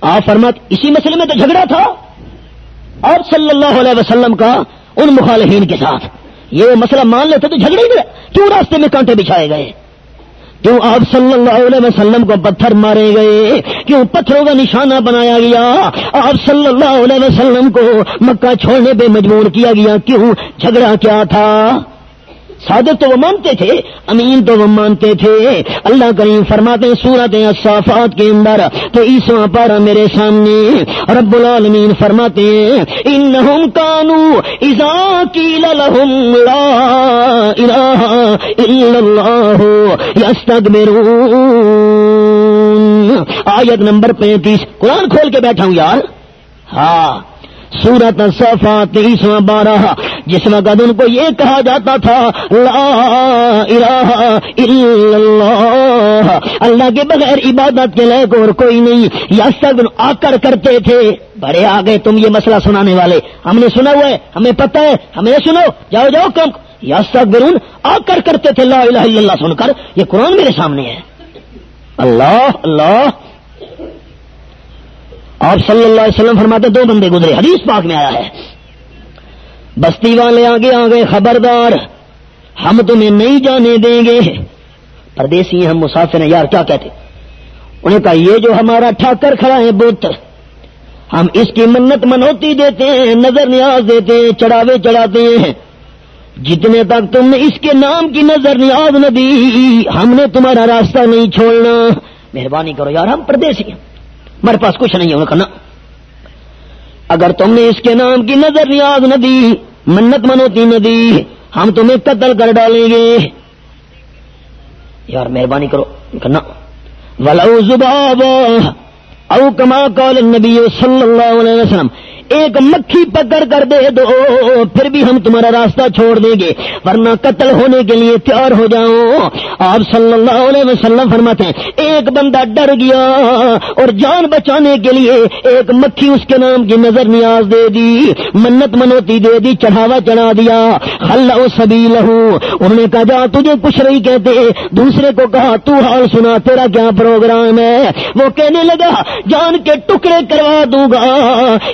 آ فرمت اسی مسئلے میں تو جھگڑا تھا۔ اور صلی اللہ علیہ وسلم کا ان مخالفین کے ساتھ۔ یہ وہ مسئلہ مان لیتے تو جھگڑے گئے کیوں راستے میں کانٹے بچھائے گئے؟ کیوں آپ صلی اللہ علیہ وسلم کو پتھر مارے گئے؟ کیوں پتھروں کا نشانہ بنایا گیا؟ آپ صلی اللہ علیہ وسلم کو مکہ چھوڑنے پہ مجبور کیا گیا؟ کیوں جھگڑا کیا تھا؟ صادق تو وہ مانتے تھے، امین تو وہ مانتے تھے۔ اللہ کریم فرماتے سورت صافات کے اندر، تو عیسواں پارا میرے سامنے رب العالمین فرماتے انہم کانو ازا کیل لہم لا الہ الا اللہ یستکبرون آیت نمبر پینتیس۔ قرآن کھول کے بیٹھا ہوں یار۔ ہاں۔ سورت صفا تیسواں بارہ، جس وقت ان کو یہ کہا جاتا تھا، لا الہ الا اللہ اللہ کے بغیر عبادت کے لائق اور کوئی نہیں، یا سب آ کر کرتے تھے۔ بڑے آ گئے تم یہ مسئلہ سنانے والے۔ ہم نے سنا ہوا ہے، ہمیں پتہ ہے ہمیں سنو۔ جاؤ جاؤ، کم۔ یا سب آ کر کرتے تھے، لا الہ الا اللہ سن کر۔ یہ قرآن میرے سامنے ہے۔ اللہ اللہ۔ آپ صلی اللہ علیہ وسلم فرماتے دو بندے گزرے، حدیث پاک میں آیا ہے۔ بستی والے آگے آ گئے خبردار، ہم تمہیں نہیں جانے دیں گے۔ پردیسی ہم مسافر ہیں، یار، کیا کہتے؟ انہیں کہا، یہ جو ہمارا ٹھاکر کھڑا ہے، بت، ہم اس کی منت منوتی دیتے ہیں، نظر نیاز دیتے ہیں، چڑھاوے چڑھاتے ہیں۔ جتنے تک تم نے اس کے نام کی نظر نیاز نہ دی، ہم نے تمہارا راستہ نہیں چھوڑنا۔ مہربانی کرو، یار، ہم پردیسی ہیں۔ میرے پاس کچھ نہیں ہے کہنا اگر تم نے اس کے نام کی نظر ریاض نہ دی، منت منوتی نہ دی، ہم تمہیں قتل کر ڈالیں گے۔ یار، مہربانی کرو۔ کرنا ولو زباب او کما قال نبی صلی اللہ علیہ وسلم ایک مکھی پکڑ کر دے دو، پھر بھی ہم تمہارا راستہ چھوڑ دیں گے۔ ورنہ قتل ہونے کے لیے تیار ہو جاؤ۔ آپ صلی اللہ علیہ وسلم فرماتے ہیں، ایک بندہ ڈر گیا اور جان بچانے کے لیے ایک مکھی اس کے نام کی نظر نیاز دے دی، منت منوتی دے دی، چڑھاوا چڑھا دیا۔ اللہ سبھی لہو انہوں نے کہا، جا، تجھے کچھ نہیں کہتے۔ دوسرے کو کہا، تو حال سنا، تیرا کیا پروگرام ہے؟ وہ کہنے لگا، جان کے ٹکڑے کروا دوں گا۔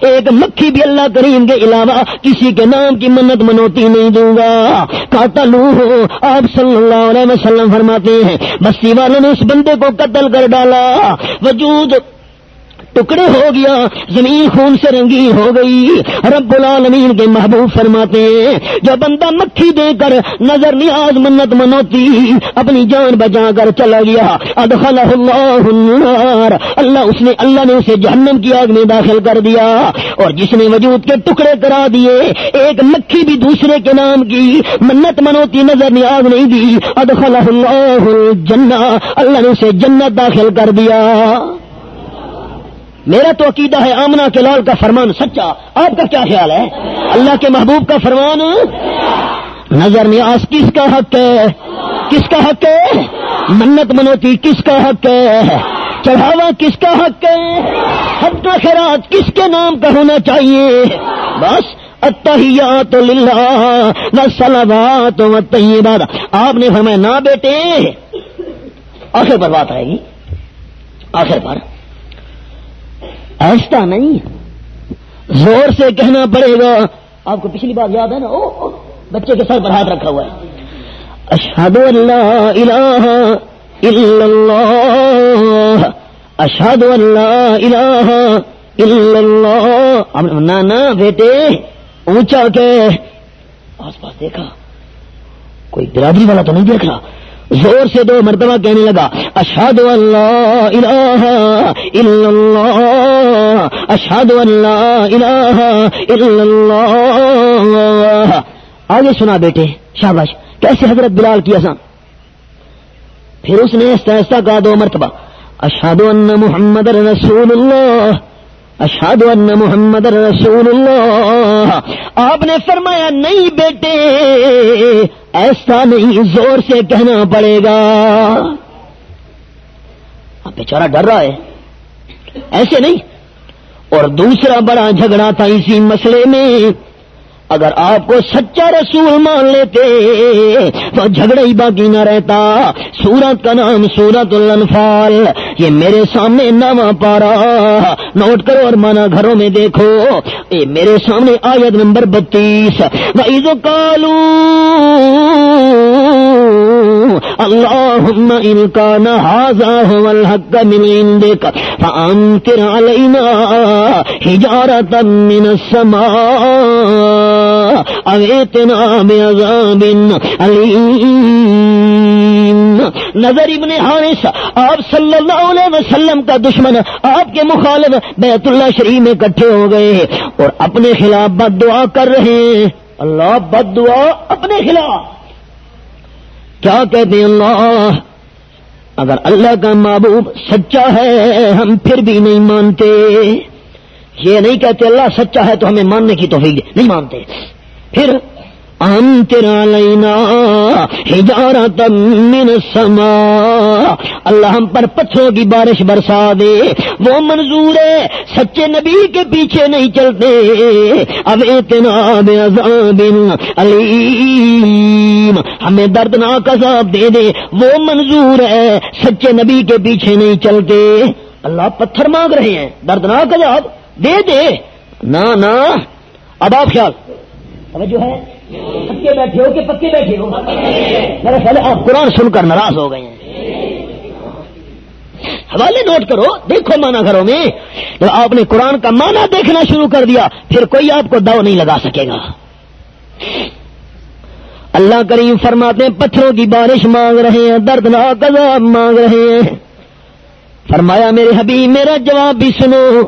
ایک مکھی بھی اللہ کریم کے علاوہ کسی کے نام کی منت منوتی نہیں دوں گا۔ کاتا لو ہو آپ صلی اللہ علیہ وسلم فرماتے ہیں بستی والوں نے اس بندے کو قتل کر ڈالا۔ وجود ٹکڑے ہو گیا، زمین خون سے رنگین ہو گئی۔ رب العالمین کے محبوب فرماتے ہیں، جو بندہ مکھی دے کر نظر نیاز منت منوتی، اپنی جان بچا کر چلا گیا۔ ادخلہ اللہ النار۔ اللہ اس نے، اللہ نے اسے جہنم کی آگ میں داخل کر دیا۔ اور جس نے وجود کے ٹکڑے کرا دیے، ایک مکھی بھی دوسرے کے نام کی منت منوتی نظر نیاز نہیں دی۔ ادخلہ اللہ الجنہ۔ اللہ نے اسے جنت داخل کر دیا۔ میرا تو عقیدہ ہے آمنا کے لال کا فرمان سچا، آپ کا کیا خیال ہے؟ اللہ کے محبوب کا فرمان؟ نظر نیاز کس کا حق ہے؟ کس کا حق ہے؟ منت منوتی کس کا حق ہے؟ چڑھاوا کس کا حق ہے؟ حد کا خیرات کس کے نام کا ہونا چاہیے؟ بس اتحیات للہ نہ سلامات طیبات آپ نے فرمایا نہ بیٹے، آخر پر بات آئے گی۔ آخر پر۔ ایسا نہیں زور سے کہنا پڑے گا۔ آپ کو پچھلی بات یاد ہے نا؟ او بچے کے سر پر ہاتھ رکھا ہوا ہے۔ اشہد اللہ الہ الا اللہ۔ اشہد اللہ الہ الا اللہ۔ نانا بیٹے، اونچا کے۔ آس پاس دیکھا۔ کوئی برادری والا تو نہیں دیکھ رہا۔ زور سے دو مرتبہ کہنے لگا اشاد اللہ الہ الا اللہ اشاد اللہ الہ الا اللہ. آگے سنا بیٹے، شاباش، کیسے حضرت بلال کی آسان پھر اس نے ایسا ایسا کہا دو مرتبہ اشاد ان محمد رسول اللہ اشاد ان محمد رسول اللہ۔ آپ نے فرمایا، نہیں بیٹے، ایسا نہیں، زور سے کہنا پڑے گا۔ اب بیچارہ ڈر رہا ہے۔ ایسے نہیں۔ اور دوسرا بڑا جھگڑا تھا اسی مسئلے میں۔ اگر آپ کو سچا رسول مان لیتے تو جھگڑا ہی باقی نہ رہتا۔ سورت کا نام سورت الانفال، یہ میرے سامنے نواں پارا نوٹ کرو اور مانا گھروں میں دیکھو۔ یہ میرے سامنے آیت نمبر بتیس۔ ویزو کالو اللهم إن كان هذا هو الحق من عندك فأمطر علينا حجارة من السماء۔ أغيتنا بعذاب أليم۔ نظر ابن حارث، آپ صلی اللہ علیہ وسلم کا دشمن، آپ کے مخالف بیت اللہ شریف میں کٹھے ہو گئے اور اپنے خلاف بد دعا کر رہے ہیں۔ اللہ بد دعا اپنے خلاف۔ کیا کہتے ہیں اللہ؟ اگر اللہ کا محبوب سچا ہے، ہم پھر بھی نہیں مانتے۔ یہ نہیں کہتے اللہ سچا ہے تو ہمیں ماننے کی تو نہیں مانتے۔ پھر تیرا لینا ہجارت من سما اللہ ہم پر پتھروں کی بارش برسا دے۔ وہ منظور ہے، سچے نبی کے پیچھے نہیں چلتے۔ اب اتنا عذاب علیم۔ ہمیں دردناک عذاب دے دے۔ وہ منظور ہے، سچے نبی کے پیچھے نہیں چلتے۔ اللہ پتھر مانگ رہے ہیں۔ دردناک عذاب۔ دے دے۔ نہ اب آپ خیال۔ توجہ ہے؟ پکے بیٹھے ہو کہ پکے بیٹھے ہو؟ میرا خیال آپ قرآن سن کر ناراض ہو گئے ہیں۔ حوالے نوٹ کرو دیکھو مانا گھروں میں۔ جب آپ نے قرآن کا مانا دیکھنا شروع کر دیا پھر کوئی آپ کو داؤ نہیں لگا سکے گا۔ اللہ کریم فرماتے ہیں پتھروں کی بارش مانگ رہے ہیں دردناک عذاب مانگ رہے ہیں۔ فرمایا میرے حبیب میرا جواب بھی سنو۔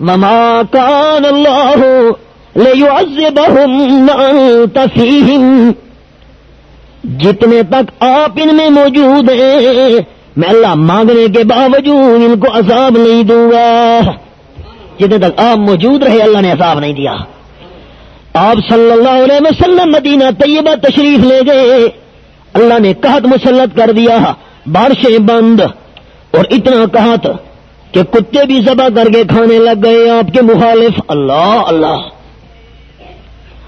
مما کان اللہ جتنے تک آپ ان میں موجود ہیں، میں اللہ مانگنے کے باوجود ان کو عذاب نہیں دوں گا۔ جتنے تک آپ موجود رہے، اللہ نے عذاب نہیں دیا۔ آپ صلی اللہ علیہ وسلم مدینہ طیبہ تشریف لے گئے۔ اللہ نے کہت مسلط کر دیا، بارشیں بند اور اتنا کہت کہ کتے بھی ذبح کر کے کھانے لگ گئے، آپ کے مخالف۔ اللہ اللہ۔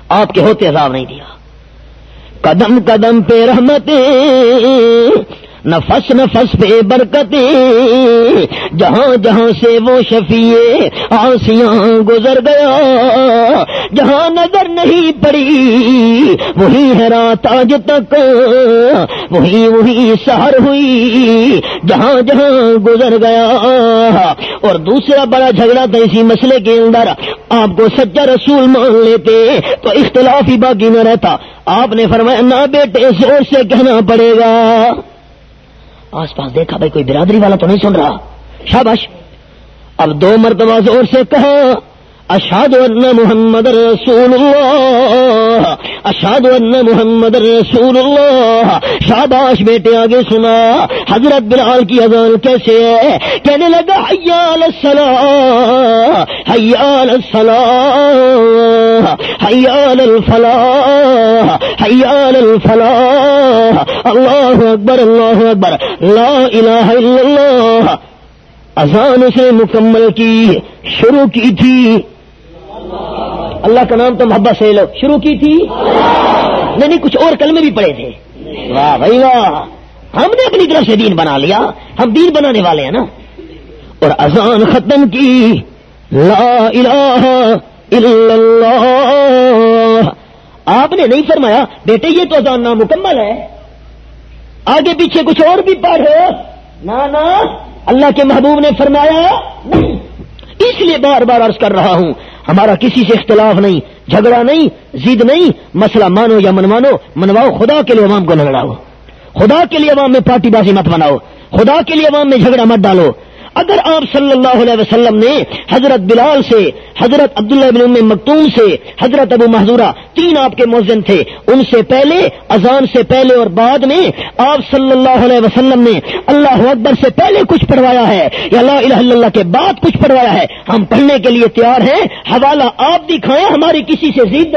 آپ کے ہوتے عذاب نہیں دیا۔ قدم قدم پہ رحمتیں۔ نفس نفس پہ برکتیں جہاں جہاں سے وہ شفیع آسیاں گزر گیا، جہاں نظر نہیں پڑی، وہی ہے رات آج تک، وہی وہی سہر ہوئی، جہاں جہاں گزر گیا۔ اور دوسرا بڑا جھگڑا تھا اسی مسئلے کے اندر آپ کو سچا رسول مان لیتے تو اختلاف ہی باقی نہ رہتا۔ آپ نے فرمایا، نہ بیٹے، زور سے کہنا پڑے گا۔ آس پاس دیکھا بھائی، کوئی برادری والا تو نہیں سن رہا؟ شابش اب دو مرتبہ زور سے کہا اشاد ان محمد رسول اللہ اشاد ان محمد رسول اللہ شاباش بیٹے آگے سنا. حضرت بلال کی اذان کیسے ہے؟ کہنے لگا حیال الصلاح حیال الصلاح حیال الفلاح. حیال الفلاح. اللہ اکبر اللہ اکبر. لا الہ الا اللہ. اذان سے مکمل کی، شروع کی تھی. اللہ کا نام تو محبت سے لو شروع کی تھی۔ نہیں نہیں، کچھ اور کلمے بھی پڑے تھے۔ واہ بھائی واہ۔ ہم نے اپنی طرف سے دین بنا لیا۔ ہم دین بنانے والے ہیں نا۔ اور اذان ختم کی۔ لا الہ الا اللہ۔ آپ نے نہیں فرمایا، بیٹے، یہ تو اذان نامکمل ہے۔ آگے پیچھے کچھ اور بھی پڑھو۔ نہ اللہ کے محبوب نے فرمایا، نہیں۔ اس لیے بار بار عرض کر رہا ہوں ہمارا کسی سے اختلاف نہیں، جھگڑا نہیں، زید نہیں، مسئلہ مانو یا منوانو منواؤ خدا کے لیے عوام کو نہ لڑاؤ۔ خدا کے لیے عوام میں پارٹی بازی مت بناؤ۔ خدا کے لیے عوام میں جھگڑا مت ڈالو۔ اگر آپ صلی اللہ علیہ وسلم نے حضرت بلال سے، حضرت عبداللہ بن ام مکتوم سے، حضرت ابو محضورہ تین آپ کے موزن تھے، ان سے پہلے، اذان سے پہلے اور بعد میں آپ صلی اللہ علیہ وسلم نے اللہ اکبر سے پہلے کچھ پڑھوایا ہے، یا اللہ الہ الا اللہ کے بعد کچھ پڑھوایا ہے۔ ہم پڑھنے کے لیے تیار ہیں۔ حوالہ آپ دکھائیں، ہماری کسی سے ضد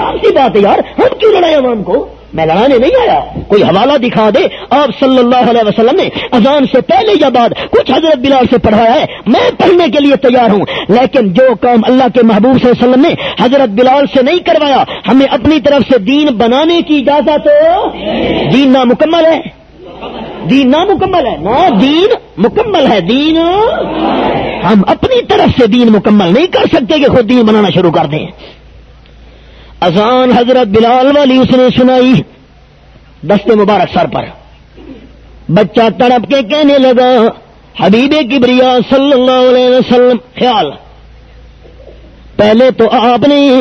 آپ کی بات ہے یار، ہم کیوں لڑائیں عوام کو؟ میں لڑانے نہیں آیا۔ کوئی حوالہ دکھا دے۔ آپ صلی اللہ علیہ وسلم نے اذان سے پہلے یا بعد کچھ حضرت بلال سے پڑھایا ہے۔ میں پڑھنے کے لیے تیار ہوں۔ لیکن جو کام اللہ کے محبوب صلی اللہ علیہ وسلم نے حضرت بلال سے نہیں کروایا، ہمیں اپنی طرف سے دین بنانے کی اجازت دین نامکمل ہے۔ دین نامکمل ہے۔ نا دین مکمل ہے۔ دین ہم اپنی طرف سے دین مکمل نہیں کر سکتے کہ خود دین بنانا شروع کر دیں۔ اذان حضرت بلال والی اس نے سنائی دستے مبارک سر پر۔ بچہ تڑپ کے کہنے لگا، حبیب کبریا صلی اللہ علیہ وسلم، خیال۔ پہلے تو آپ نے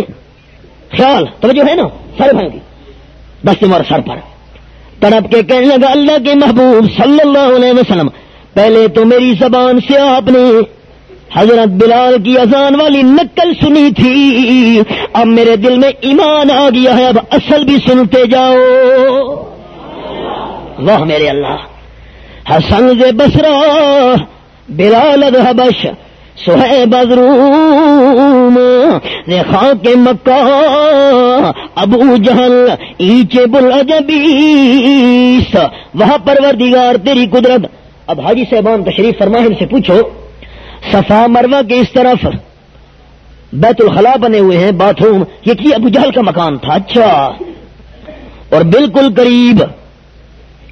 خیال، توجہ ہے نا، سر بھائی دستے مبارک سر پر۔ تڑپ کے کہنے لگا، اللہ کے محبوب صلی اللہ علیہ وسلم، پہلے تو میری زبان سے آپ نے حضرت بلال کی اذان والی نقل سنی تھی۔ اب میرے دل میں ایمان آ گیا ہے، اب اصل بھی سنتے جاؤ۔ وہ میرے اللہ۔ حسن سے بسرا بلال حبش سہے بدروم خاں کے مکہ، ابو جہل ایچے بل اجبیس وہاں پروردگار تیری قدرت۔ اب حاجی صاحبان تشریف فرمائے ان سے پوچھو صفا مروا کے اس طرف بیت الخلا بنے ہوئے ہیں باتھ روم یہ کی ابو جہل کا مکان تھا اچھا۔ اور بالکل قریب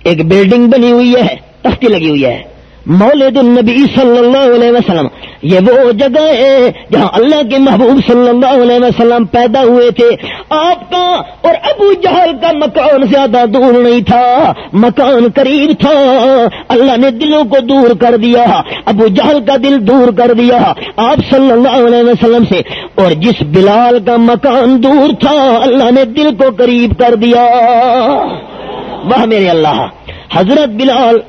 ایک بلڈنگ بنی ہوئی ہے، تختی لگی ہوئی ہے۔ مولد النبی صلی اللہ علیہ وسلم، یہ وہ جگہ ہے جہاں اللہ کے محبوب صلی اللہ علیہ وسلم پیدا ہوئے تھے۔ آپ کا اور ابو جہل کا مکان زیادہ دور نہیں تھا، مکان قریب تھا۔ اللہ نے دلوں کو دور کر دیا، ابو جہل کا دل دور کر دیا آپ صلی اللہ علیہ وسلم سے۔ اور جس بلال کا مکان دور تھا، اللہ نے دل کو قریب کر دیا۔ وہ میرے اللہ، حضرت بلال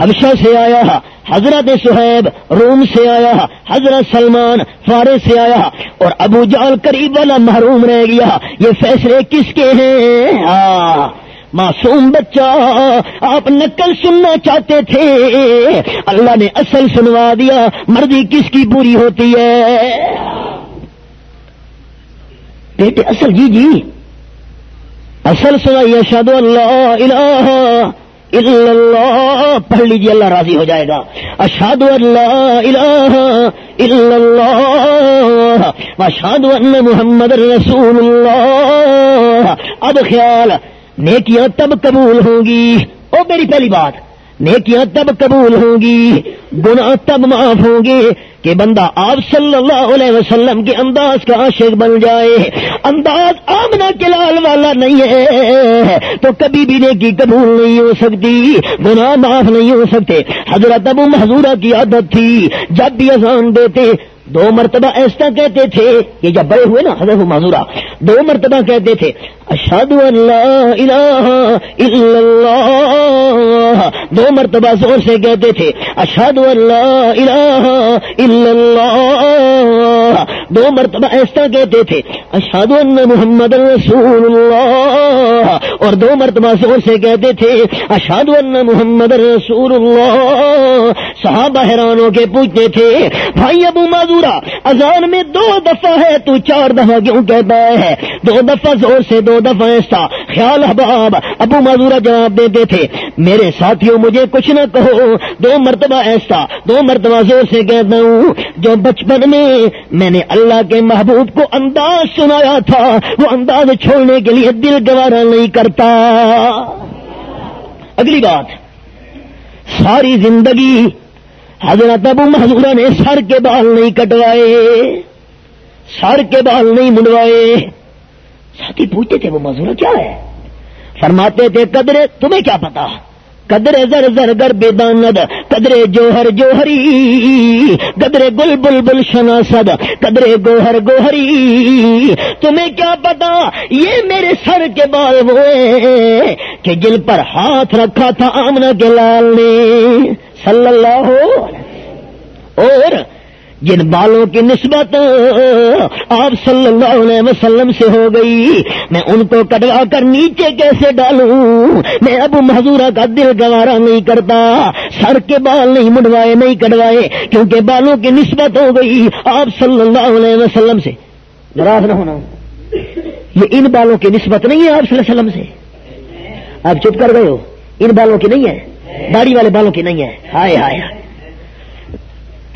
حبشہ سے آیا، حضرت سہیب روم سے آیا، حضرت سلمان فارس سے آیا، اور ابو جال قریب والا محروم رہ گیا۔ یہ فیصلے کس کے ہیں؟ معصوم بچہ، آپ نقل سننا چاہتے تھے۔ اللہ نے اصل سنوا دیا، مرضی کس کی پوری ہوتی ہے؟ بیٹے، اصل جی جی۔ اصل سنائیے شاد اللہ الہ اللہ، پڑھ لیجیے اللہ راضی ہو جائے گا۔ اشاد اللہ الہ اللہ اشاد محمد رسول اللہ۔ اب خیال، نیکیاں تب قبول ہوں گی۔ او میری پہلی بات نیکیاں تب قبول ہوں گی، گناہ تب معاف ہوں گے کہ بندہ آپ صلی اللہ علیہ وسلم کے انداز کا عاشق بن جائے۔ انداز آمنا کے لال والا نہیں ہے۔ تو کبھی بھی نیکی قبول نہیں ہو سکتی، گناہ معاف نہیں ہو سکتے۔ حضرت ابو محضورہ کی عادت تھی، جب بھی اذان دیتے دو مرتبہ ایسا کہتے تھے کہ جب بڑے ہوئے نا، حضرت معذورہ، دو مرتبہ کہتے تھے اشاد اللہ الہ الا اللہ۔ دو مرتبہ زور سے کہتے تھے اشاد اللہ الہ الا اللہ۔ دو مرتبہ ایسا کہتے تھے اشاد محمد رسول اللہ۔ اور دو مرتبہ زور سے کہتے تھے اشاد محمد رسول اللہ۔ صحابہ حیرانوں کے پوچھتے تھے، بھائی ابو معذور اذان میں دو دفعہ ہے، تو چار دفعہ کیوں کہتا ہے؟ دو دفعہ زور سے، دو دفعہ ایسا۔ خیال حباب ابو معذورہ جواب دیتے تھے۔ میرے ساتھیوں، مجھے کچھ نہ کہو۔ دو مرتبہ ایسا، دو مرتبہ زور سے کہتا ہوں۔ جو بچپن میں میں نے اللہ کے محبوب کو انداز سنایا تھا، وہ انداز چھوڑنے کے لیے دل گوارا نہیں کرتا۔ اگلی بات۔ ساری زندگی حضرت ابو محضورہ نے سر کے بال نہیں کٹوائے، سر کے بال نہیں منڈوائے ساتھی پوچھتے تھے وہ مزورہ کیا ہے؟ فرماتے تھے قدرے تمہیں کیا پتا قدرے زر زر گر بے داند قدرے جوہر جوہری قدرے گل بل بل شنا سد قدرے گوہر گوہری۔ تمہیں کیا پتا یہ میرے سر کے بال ہوئے کہ جل پر ہاتھ رکھا تھا آمنا کے لال نے۔ صلی اللہ اور جن بالوں کی نسبت آپ صلی اللہ علیہ وسلم سے ہو گئی، میں ان کو کٹوا کر نیچے کیسے ڈالوں؟ میں اب محضورہ کا دل گوارا نہیں کرتا، سر کے بال نہیں منڈوائے نہیں کٹوائے، کیونکہ بالوں کی نسبت ہو گئی آپ صلی اللہ علیہ وسلم سے۔ ناراض نہ ہونا۔ یہ ان بالوں کی نسبت نہیں ہے آپ صلی اللہ علیہ وسلم سے۔ آپ چپ کر گئے ہو، ان بالوں کی نہیں ہے۔ داڑھی والے بالوں کی نہیں ہے۔ ہائے ہائے۔ ہائے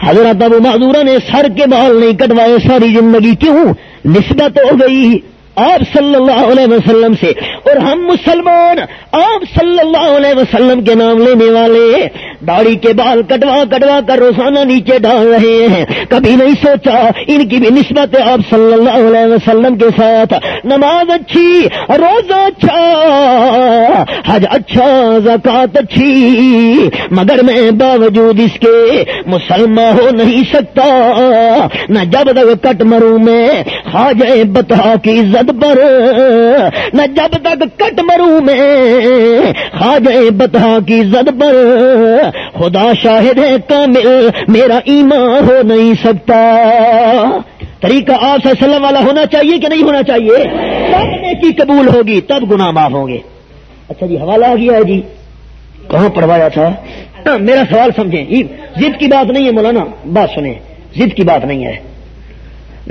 حضرت ابو معذورہ نے سر کے بال نہیں کٹوائے، ساری زندگی کیوں؟ نسبت ہو گئی۔ آپ صلی اللہ علیہ وسلم سے، اور ہم مسلمان آپ صلی اللہ علیہ وسلم کے نام لینے والے داڑھی کے بال کٹوا کٹوا کر روزانہ نیچے ڈال رہے ہیں۔ کبھی نہیں سوچا ان کی بھی نسبت ہے آپ صلی اللہ علیہ وسلم کے ساتھ۔ نماز اچھی، روزہ اچھا حج اچھا زکات اچھی۔ مگر میں باوجود اس کے مسلمان ہو نہیں سکتا۔ نہ جب تک کٹ مروں میں خواجہ بتا کی عزت پر نہ جب تک کٹ مروں میں، خواجہ بتا کی زد پر۔ خدا شاہد ہے کامل، میرا ایمان ہو نہیں سکتا۔ طریقہ آپ سے وسلم والا ہونا چاہیے کہ نہیں ہونا چاہیے؟ تب نیکی قبول ہوگی، تب گناہ معاف ہوں گے۔ اچھا جی حوالہ آ گیا ہے جی۔ کہاں پڑھوایا تھا؟ ہاں، میرا سوال سمجھیں۔ ضد کی بات نہیں ہے مولانا، بات سنیں۔ ضد کی بات نہیں ہے۔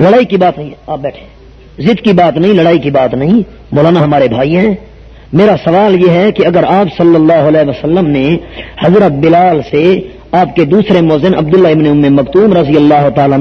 لڑائی کی بات نہیں ہے۔ آپ بیٹھے ضد کی بات نہیں، لڑائی کی بات نہیں۔ مولانا ہمارے بھائی ہیں۔ میرا سوال یہ ہے کہ اگر آپ صلی اللہ علیہ وسلم نے حضرت بلال سے آپ کے دوسرے موزن عبداللہ ابن ام مکتوم رضی اللہ تعالیٰ